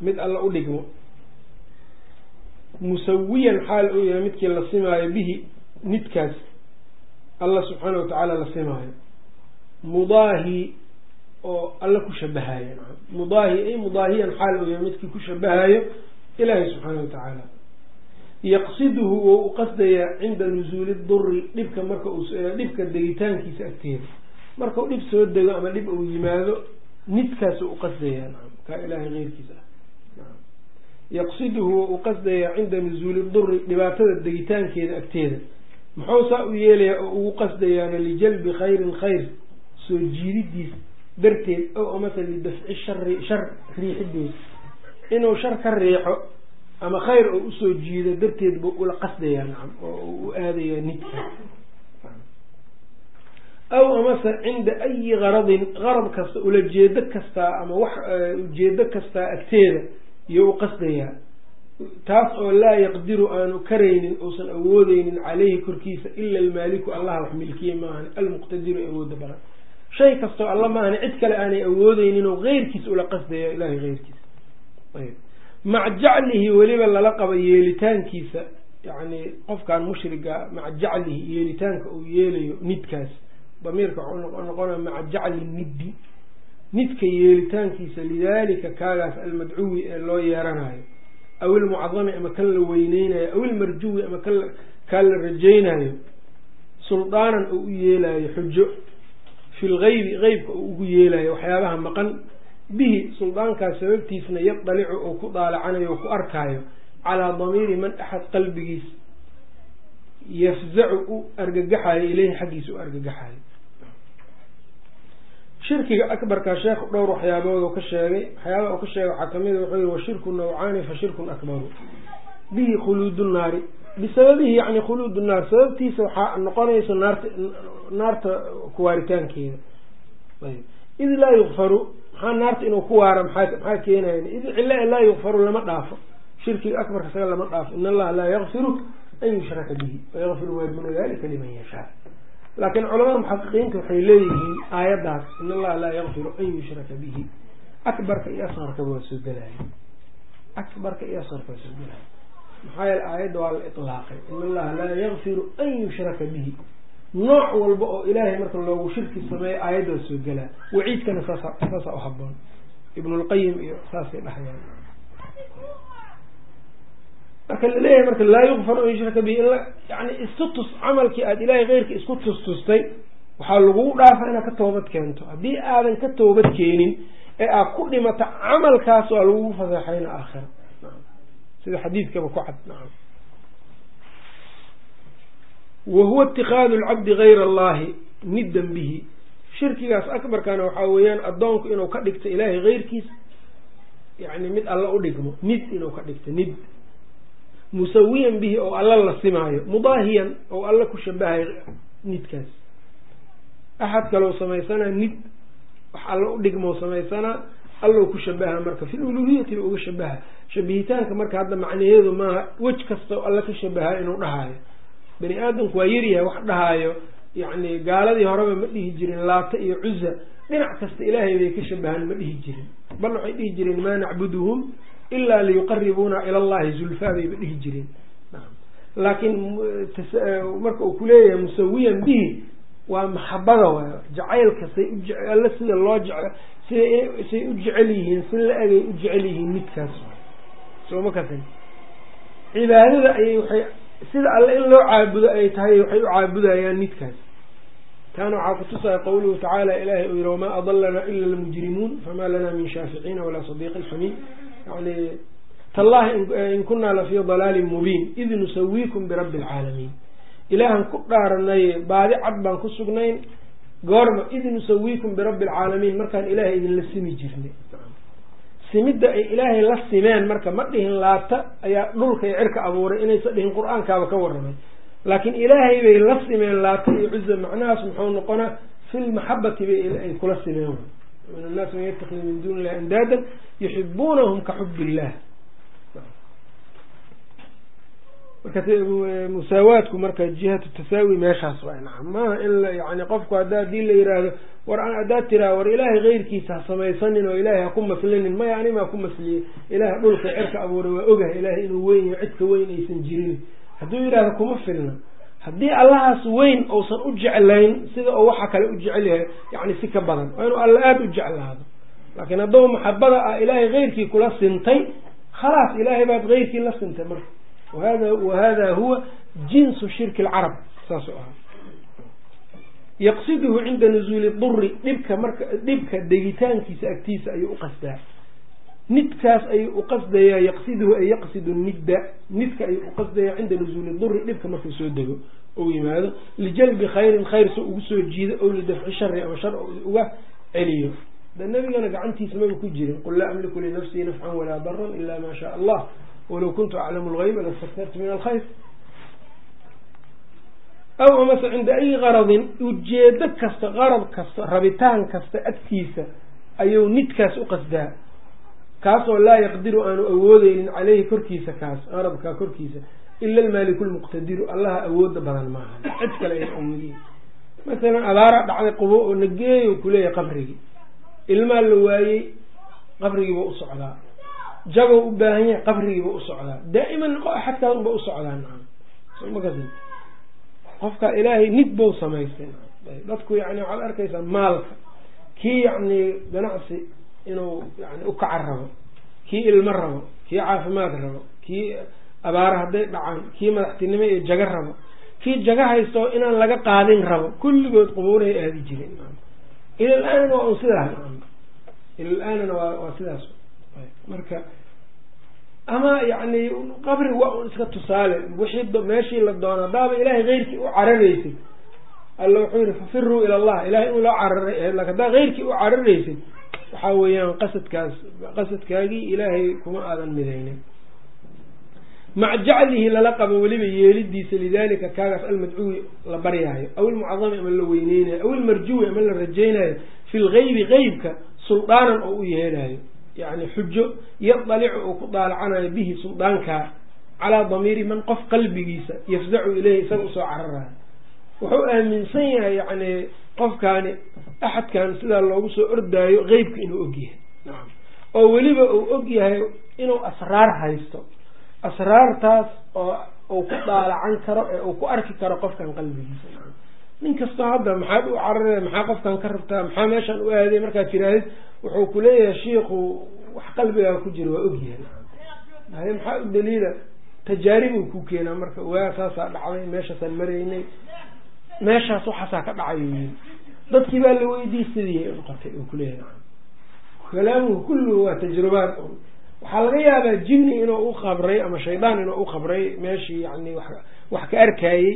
mid alla u dhigmo. Musawiyan xaal uu yahay midkii la simaayo bihi nidkaas alla subxaana wa tacaala la simaayo mudaahi oo alla ku shabahayo mudaahi ay mudaahiyan xaal yahay midkii ku shabahayo ilaahay subxaana wa tacaala yaqsiduhu wou u qasdayaa cinda nusuuli duri dhibka marka dhibka degitaankiisa agteeda. Markau dhib soo dego ama dhib uu yimaado nidkaas u qasdayaa kaa ilaahay keyrkiisa ah yaqsiduhu wou u qasdayaa cinda nusuuli duri dhibaatada degitaankeeda agteeda. Muxuu saa u yeelayaa oo ugu qasdayaana lijalbi khayrin khayr soo jiididiis darteed ow amase lidafci shari shar riixideed inuu shar ka riixo ama khayr oo u soo jiido darteed buu ula qasdayaa nacam oo u aadayaa nidka. Aw amase cinda ayi qaradin qarad kasta ulajeedo kastaa ama wax ujeedo kastaa agteeda iyo u qasdayaa. Taas oo laa yaqdiru aanu karaynin uusan awoodeynin caleyhi korkiisa ila almaaliku allaha wax milkiye maahan almuqtadiru awooda badan shay kastoo alla maahan cid kale aanay awoodeynin oo keyrkiisa ula qasdaya ilahay keyrkiisa. Ayb maca jaclihi weliba lala qaba yeelitaankiisa yani qofkan mushriga maca jaclihi yeelitaanka uu yeelayo nidkaas. Damiirka waxuu noqonaya maca jacli niddi. Nidka yeelitaankiisa lidalika kaagaas almadcuwi ee loo yeeranayo. Aw ilmucadami ama kan la weyneynayo aw ilmarjuwi ama kaan la rajaynayo. Suldaanan uu u yeelayo xujo fi lgeybi qeybka uu ugu yeelayo waxyaabaha maqan bihi suldaankaas sababtiisna yadalicu oo ku daalacanayo oo ku arkaayo calaa damiiri man axad qalbigiis yafzacu u argagaxayo ileyhi xaggiisa u argagaxayo shirkiga akbarka sheekh dhowr waxyaabood oo ka sheegay waxyaabaha uu ka sheegay waxaa ka mid a wuxuu yihi washirku nawcaani fa shirkun akbaru. Bihi khuluudu naari bisababihi yani khuluud naar sababtiisa waxaa noqonaysa naarta naarta kuwaaritaankeeda ayb id laa yukfaru maxaa naarta inuu ku waara maxaa maxaa keenayan id cilla laa yukfaru lama dhaafo shirkiga akbarka isaga lama dhaafo in allaha laa yakfiru an yushraka bihi wayakfiru maa duuna dalika liman yashaa laakiin culamada muxaqiqiinta waxay leeyihiin aayaddaas in allaha laa yakfiru an yushraka bihi akbarka iyo asqarkaba waa soo gelaya akbarka iyo asqarka waa soo gelaya maxaa yeele aayadda waa la ilaaqay in allaha laa yakfiru an yushraka bihi. Nooc walba oo ilaahay marka loogu shirki sameeyo aayadda waa soo gelaa waciidkana saasa saasa u haboon ibnulqayim iyo saasay dhahayaan. Marka la leeyahay marka laa yukfaru an yushraka bihi in yani isu tus camalkii aada ilaahay keyrka isku tustustay waxaa lagugu dhaafa inaad ka toobad keento. Haddii aadan ka toobad keenin ee aad ku dhimato camalkaas waa lagugu faseexayna aakhira sida xadiidkaba ku cad. Nacam wa huwa itikaadu lcabdi gayra allahi niddan bihi shirkigaas akbarkana waxaa weeyaan addoonku inuu ka dhigto ilaahay keyrkiis yani mid alla u dhigmo nid inuu ka dhigto nid musawiyan bihi oo alla la simaayo mudaahiyan oo alla ku shabahayo nidkaas. Axad kalou samaysanaa nid wax alla u dhigmo samaysanaa allow ku shabaha marka fi luluhiyati ba uga shabaha shabihitaanka marka hadda macnaheedu maaha wej kasta oo alla ka shabahaa inuu dhahaayo. Bani aadamku waa yaryahay wax dhahaayo yacni gaaladii horeba ma dhihi jirin laata iyo cuza dhinac kasta ilaahay bay ka shabahaan ma dhihi jirin. Bal waxay dhihi jireen maa nacbuduhum ilaa liyuqaribuuna ila allahi zulfaa bayba dhihi jireen. Laakiin marka uu kuleeyahay musawiyan bihi waa maxabada waay. Jacaylka say ualle sida loo jece sida say u jecel yihiin si la egay u jecel yihiin midkaas sooma kasan cibaadada ayay waxay sida alle in loo caabudo ay tahay waxay u caabudayaan midkaas. Taana waxaa kutusaya qawluhu tacaala ilahay uu yihi wamaa adalana ila almujrimuun famaa lana min shaaficiina walaa sadiiqin xamiid. Yani tallahi in kunaa lafii dalaalin mubiin id nusawiikum birabbi alcaalamiin ilaahan ku dhaaranay baadi cad baan ku sugnayn goorma id nusawiikum birabbi alcaalamiin markaan ilaahay idinla simi jirnay simidda ay ilaahay la simeen marka ma dhihin laata ayaa dhulka iyo cirka abuuray inaysa dhihin qur'aankaaba ka warramay. Laakiin ilaahay bay la simeen laata iyo cuza macnahaas muxuu noqonaa fi lmaxabati bay ay kula simeen. Min annaasi man yatakhidu min duuni illahi andaadan yuxibuunahum ka xub illah marka musaawaadku marka jihatu tasaawi meeshaas waa nacam maaha in yani qofku hadda haddii la yiraahdo war haddaad tiraa war ilaahay keyrkiisa ha samaysanin oo ilaahay ha ku maslinin. Maya ani maa ku masliyey ilaah dhulka cirka abuuray waa ogahay ilaahay inuu weyn yaho cidka weyn aysan jirin. Hadduu yidhahdo kuma filna. Haddii allahaas weyn uusan u jeclayn sida uu waxa kale u jecel yahay yani si ka badan waa inuu alla aada u jeclaado. Laakiin hadduu maxabada ah ilaahay keyrkii kula sintay khalaas ilaahay baad keyrkii la sintay marka wahada wahada huwa jinsu shirki alcarab saasuu ahaa yaqsiduhu cinda nuzuuli duri dhibka marka dhibka degitaankiisa agtiisa ayuu uqasdaa nidkaas ayuu uqasdayaa yaqsiduhu ay yaqsidu nidda nidka ayuu uqasdayaa cinda nuzuuli duri dhibka markuu soo dego ou yimaado lijalbi khayrin khayr so ugu soo jiido ow lidafci shari ama shar uga celiyo da nabigana gacantiisa maba ku jirin qul laa amliku linafsii nafcan walaa daran ila ma shaa allah walow kuntu aclamu lgayba lastaktartu min alkhayr aw amase cinda ayi qaradin ujeedo kasta qarad kasta rabitaan kasta agtiisa ayuu nidkaas u qasdaa kaasoo laa yaqdiru aanu awoodeynin caleyhi korkiisa kaas qaradkaa korkiisa ila almaaliku lmuqtadiru allaha awooda badan maaha cid kale ayna awoodiyin masalan abaara dhacday qubo oo nageeyo kuleeyahay qabrigii ilmaa la waayey qabrigiiba u socdaa jabow u baahan yahay qabrigiiba u socdaa. Daa'iman axadkaas unba u socdaa qofka ilaahay nid bow samaystay dadku yani waxaad arkaysaa maalka. Kii yacni ganacsi inuu yani ukaca rabo kii ilmo rabo kii caafimaad rabo kii abaara hadday dhacaan kii madaxtinimo iyo jago rabo kii jago haysto inaan laga qaadin rabo kulligood qubuurahay aadi jireen ilal-aanana waa un sidaas ilal-aanana waa waa sidaas marka ama yani qabri waa un iska tusaale. Wixii meeshii la doono haddaaba ilaahay keyrkii u cararaysid alla wuxuu yihi fafiruu ila allah. Ilahay in loo cararay laakiin haddaa keyrkii u cararaysid waxaa weeyaan qasadkaas qasadkaagii ilaahay kuma aadan midaynin. Maca jaclihi lala qabo weliba yeelidiisa lidalika kaagaas almadcuwi la baryaayo. Aw ilmucadami ama la weyneynayo. Aw ilmarjuwi ama la rajaynayo. Fi lgeybi qeybka suldaanan oo u yeelayo yani xujo yadalicu uu ku daalacanayo bihi suldaankaa calaa damiiri man qof qalbigiisa yafzacu ileyhi isaga u soo cararayo wuxuu aaminsan yahay yani qofkaani axadkan sidaa loogu soo ordaayo qeybka inuu ogyahay nacam oo weliba uu og yahay inuu asraar haysto. Asraartaas oo uu ku daalacan karo ee uu ku arki karo qofkan qalbigiisa nin kastoo hadda maxaad u cararaya maxaa qofkan ka rabtaa maxaa meeshan u aaday markaad tirahdid wuxuu kuleeyahay shiiku wax qalbigaa ku jira waa ogyahay. Maxaa u daliila? Tajaaribuu ku keenaa marka waa saasaa dhacday meeshaasaan maraynay meeshaas waxaasaa ka dhacay. Yii dadkii baa la weydiiy sidii noqotay uu kuleeyahay kalaamuhu kulluhu waa tajrubaad. Waxaa laga yaabaa jinni inuu u qabray ama shaydaan inuu u qabray meeshii yani wax ka arkayey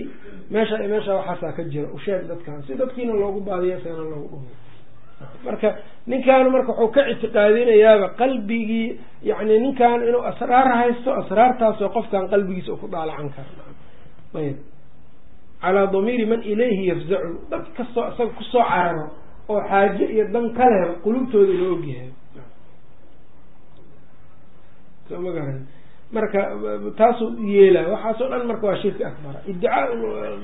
meesha meesha waxaasaa ka jira. Usheeg dadkan. Si dadkiina loogu baadiyo isagana loogu dhumo marka ninkaan marka wuxuu ka ictiqaadinayaaba qalbigii yani ninkaan inuu asraar haysto asraartaasoo qofkan qalbigiisa ku daalacan karo. Ayb calaa damiiri man ilayhi yafzacu. Dad kastoo isaga ku soo cararo oo xaaje iyo dan ka leh qulubtooda inuu ogyahay. Soo ma garan marka taasuu yeelay waxaasoo dhan marka waa shirki akbara iddicaau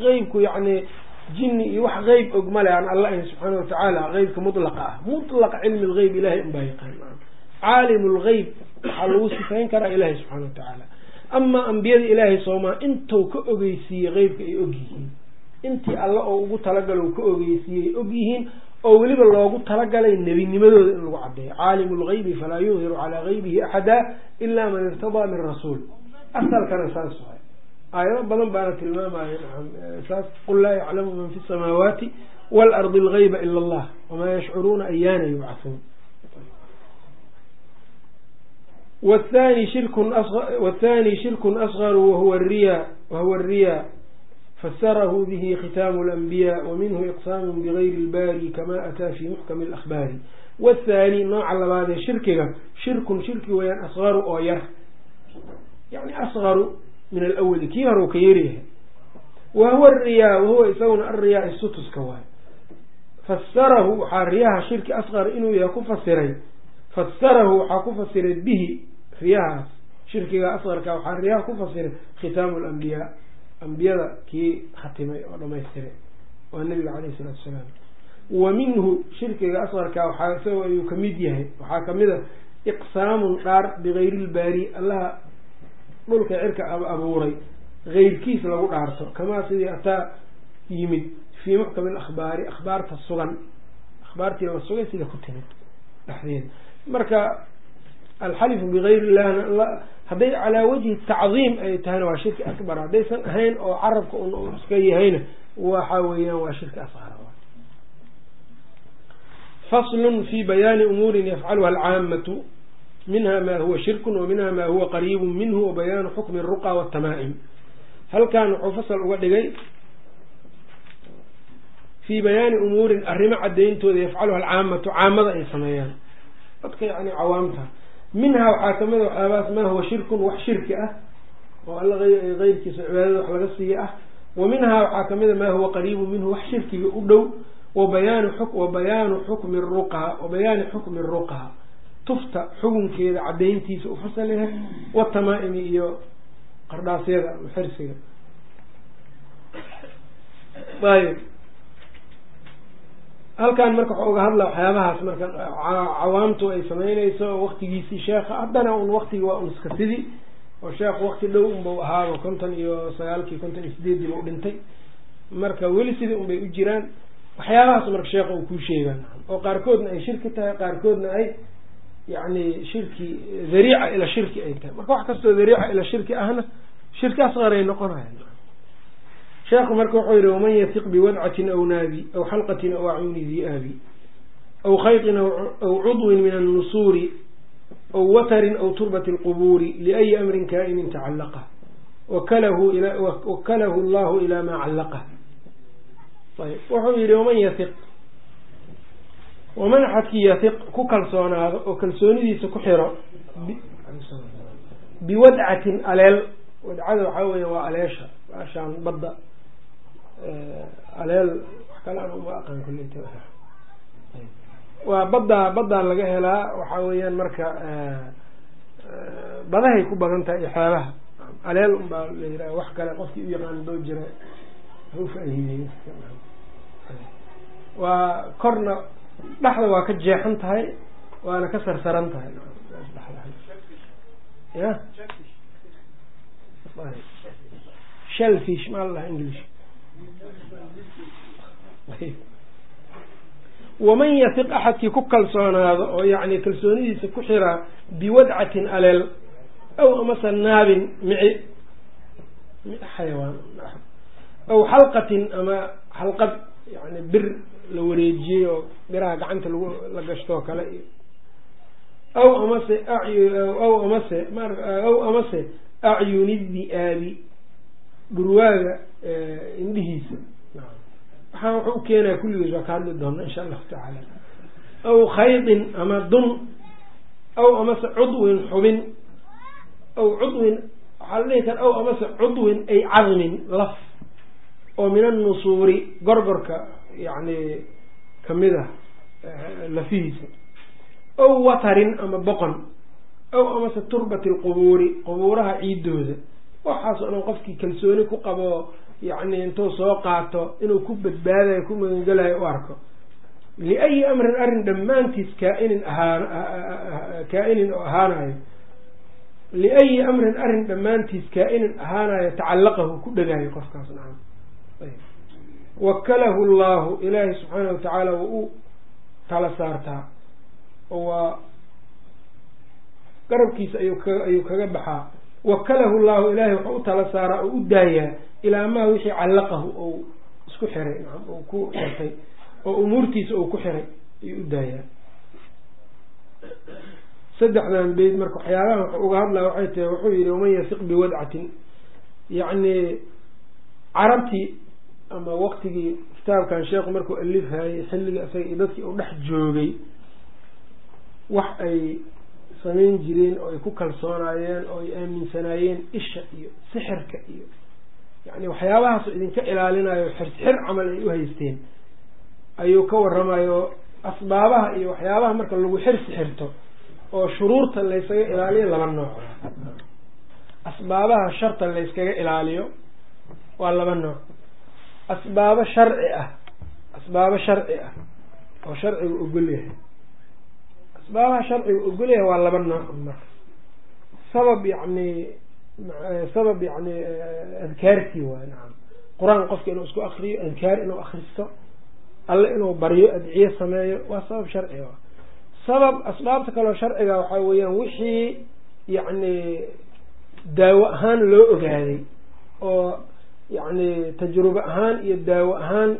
qeybku yani jinni iyo wax qeyb og male aan alla ahin subxaana watacaala qeybka mutlaqa ah. Mutlaqa cilmi lgeyb ilahay unbaa yaqaan. Caalim lgeyb waxaa lagu sifayn karaa ilahay subxaana watacaala amaa ambiyada ilaahay soomaa intuu ka ogeysiiyey qeybka ay og yihiin. Intii alla oo ugu talagalo ka ogeysiiyey og yihiin oo weliba loogu talagalay nebinimadooda in lagu caddeeyo caalimu lgeybi falaa yudhiru calaa geybihi axada ila man irtadaa min rasuul. Asalkana saas waay. Aayado badan baana tilmaamaya saas qul laa yaclamu man fi samaawaati waalardi algeyba ila allah wamaa yashcuruuna ayaana yubcathuun wthani shirkun asgaru wahuwa riya fasarahu bihi khitaamu lanbiya waminhu iqsaamu bigayri lbari kama ataa fi muxkami alakhbaari wathani nooca labaadee shirkiga shirkun shirki weyaan asgaru oo yar yani asgaru min alawali kii hore u ka yaryahay wahuwa ariyaa wahuwa isaguna ariyaa isutuska waay fasarahu waxaa riyaha shirki asqar inuu yahay ku fasiray fasarahu waxaa ku fasiray bihi riyahaas shirkiga asqarka waxaa riyaha ku fasiray khitaamu lambiyaa ambiyada kii khatimay oo dhamaystiray waa nabiga caleyhi salaatu wasalaam. Wa minhu shirkiga asqarka waxaa isagoo ayuu ka mid yahay. Waxaa ka mid a iqsaamun dhaar bigayri lbaari allaha dhulka cirka abuuray. Keyrkiis lagu dhaarto kamaa sidii ataa yimid fii muxkami alakhbaari akhbaarta sugan. Akhbaartii la sugay sida ku timid dhexdeeda marka alxalifu bigayr illahna hadday calaa wajhi tacdiim ay tahayna waa shirki akbar haddaysan ahayn oo carabka un iska yahayna waxa weeyaan waa shirki asqara faslun fi bayaani umuurin yafcaluha alcaamatu minha ma huwa shirkun wa minha ma huwa qariibu minhu wa bayaanu xukmi aruqa waatamaa'im halkan wuxuu fasal uga dhigay fii bayaani umuurin arrimo cadayntooda yafcaluha alcaamatu caamada ay sameeyaan dadka yani cawaamta minhaa waxaa ka mid a waxyaabahaas maa huwa shirkun wax shirki ah oo alla keyrkiisa cibaadada wax laga siiya ah. Wa minhaa waxaa ka mid a maa huwa qariibu minhu wax shirkiga u dhow. Wabayaan wa bayaanu xukmi ruqa wa bayaani xukmi ruqa tufta xukunkeeda cadayntiisa u fasal yahay watamaaimi iyo qardhaasyada xirsiga ayb halkan marka waxaa uga hadla waxyaabahaas marka cawaamtu ay sameyneyso waktigiisii sheekha haddana un waktigi waa un iska sidii oo sheekhu wakti dhow unbau ahaaba konton iyo sagaalkii konton iyo sideeddiiba u dhintay. Marka weli sidii un bay u jiraan. Waxyaabahaas marka sheekha uu kuu sheegaan. Oo qaarkoodna ay shirki tahay qaarkoodna ay yani shirki dhariica ila shirki ay tahay. Marka wax kastoo dhariica ila shirki ahna shirki asqaray noqonayan sheekhu marka wuxuu yidhi waman yahiq biwadcatin aw naabi aw xalqatin aw acyuni di'aabi aw khaytin aw cudwin min annusuuri aw watarin aw turbati alqubuuri liayi amrin kaa'inin tacallaqa wakalahu allahu ilaa maa callaqah ayb wuxuu yidhi waman yahiq waman xadkii yahiq ku kalsoonaado oo kalsoonidiisa ku xiro biwadcatin aleel. Wadcada waxaa weya waa aleesha baashaan badda aleel wax kale an uma aqaan kulleyt waa baddaa baddaa laga helaa waxaa weeyaan marka badahay ku badan tahay iyo xeebaha. Aleel unbaa la yiraha wax kale qofkii u yaqaan doo jira waa korna dhexda waa ka jeexan tahay waana ka sarsaran tahay. Ya shellfish. Maa la dhaha english waman yatiq axadkii ku kalsoonaado oo yacni kalsoonidiisa ku xiraa biwadcatin aleel aw amase naabin mici xayawaan aw xalqatin ama xalqad yani bir la wareejiyey oo biraha gacanta lagu la gashtoo kale iyo aw amase aw amase aw amase acyuni di'aabi dhurwaaga indhihiisa waxaa wuxuu u keenaya kulligiis waa ka hadli doona insha allahu tacaala. Aw khaydin ama dun aw amase cudwin xubin aw cudwin waxaa la dhihi kara aw amase cudwin ay cadmin laf oo min annusuuri gorgorka yacni ka mid ah lafihiisa. Aw watarin ama boqon aw amase turbati alqubuuri qubuuraha ciidooda waxaas o dhan qofkii kalsooni ku qabo yacni intuu soo qaato inuu ku badbaadayo ku magangelayo u arko. Liayi amrin arrin dhammaantiis kaa-inin ahaan kaa-inin oo ahaanayo liayi amrin arrin dhammaantiis kaa-inin ahaanayo tacallaqahu ku dhegaayo qofkaas nacam. Wakalahu llahu ilaahi subxaana watacaala waa u tala saartaa. Oo waa garabkiisa ayuu ka ayuu kaga baxaa wakalahu llahu ilaahay wuxuu u tala saaraa oo u daayaa ilaa maa wixii callaqahu ou isku xiray ou ku xirtay oo umuurtiisa uu ku xiray ayuu u daayaa. Saddexdan beyd marka waxyaabaha wuxuu uga hadlaya waxay tahay wuxuu yihi waman yasiq biwadcatin yacni carabtii ama waqtigii kitaabkan sheekhu markuu alifhayay xilligii isaga iyo dadkii uu dhex joogay wax ay samayn jireen oo ay ku kalsoonaayeen oo ay aaminsanaayeen isha iyo sixirka iyo yani waxyaabahaas idinka ilaalinayo xirsixir camal ay u haysteen ayuu ka waramayo asbaabaha iyo waxyaabaha marka lagu xirsi xirto oo shuruurta laysaga ilaaliyo laba nooc. Asbaabaha sharta layskaga ilaaliyo waa laba nooc. Asbaabo sharci ah asbaabo sharci ah oo sharciga ogol yahay asbaabaha sharciga ogol yahay waa laba nooc marka. Sabab yacni sabab yani adkaartii waay nacam qur'aan qofka inuu isku akriyo adkaar inuu akristo alle inuu baryo adciye sameeyo waa sabab sharciga sabab asbaabta kaleo sharciga waxaa weeyaan wixii yacni daawo ahaan loo ogaaday oo yacni tajrubo ahaan iyo daawo ahaan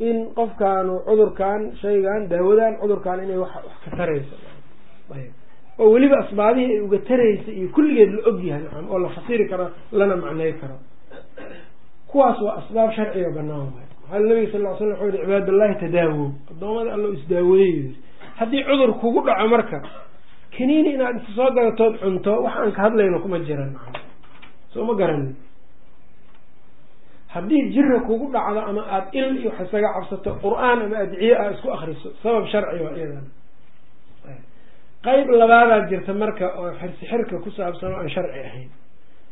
in qofkaanu cudurkan shaygan daawadan cudurkan inay wax ka tarayso. Oo weliba asbaabihii ay uga taraysa iyo kulligeed la og yahay nacam oo la fasiri karo lana macnay karo. Kuwaas waa asbaab sharciga banaan waay. Maxaa nabiga sal ly slam wuxuu yihi cibaadallahi tadaawow addoomada allo isdaaweeyey yiri haddii cudur kugu dhaco marka kaniini inaad isa soo gadatood cunto wax aan ka hadlayno kuma jiran nacam soo ma garanin haddii jira kugu dhacdo ama aada il iyo wax isaga cabsato qur'aan ama adciye aa isku akriso sabab sharci waa iyadan qeyb labaadaa jirta marka oo xirsixirka ku saabsan oo aan sharci ahayn.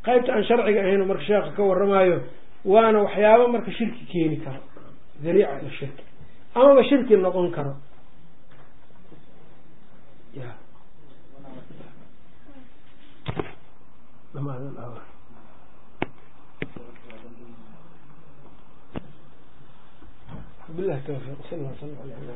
Qeybta aan sharciga ahayn oo marka sheekha ka waramayo waana waxyaabo marka shirki keeni karo dariica ila shirki. Amaba shirki noqon karo ya bilahi tawfiq sal sl ala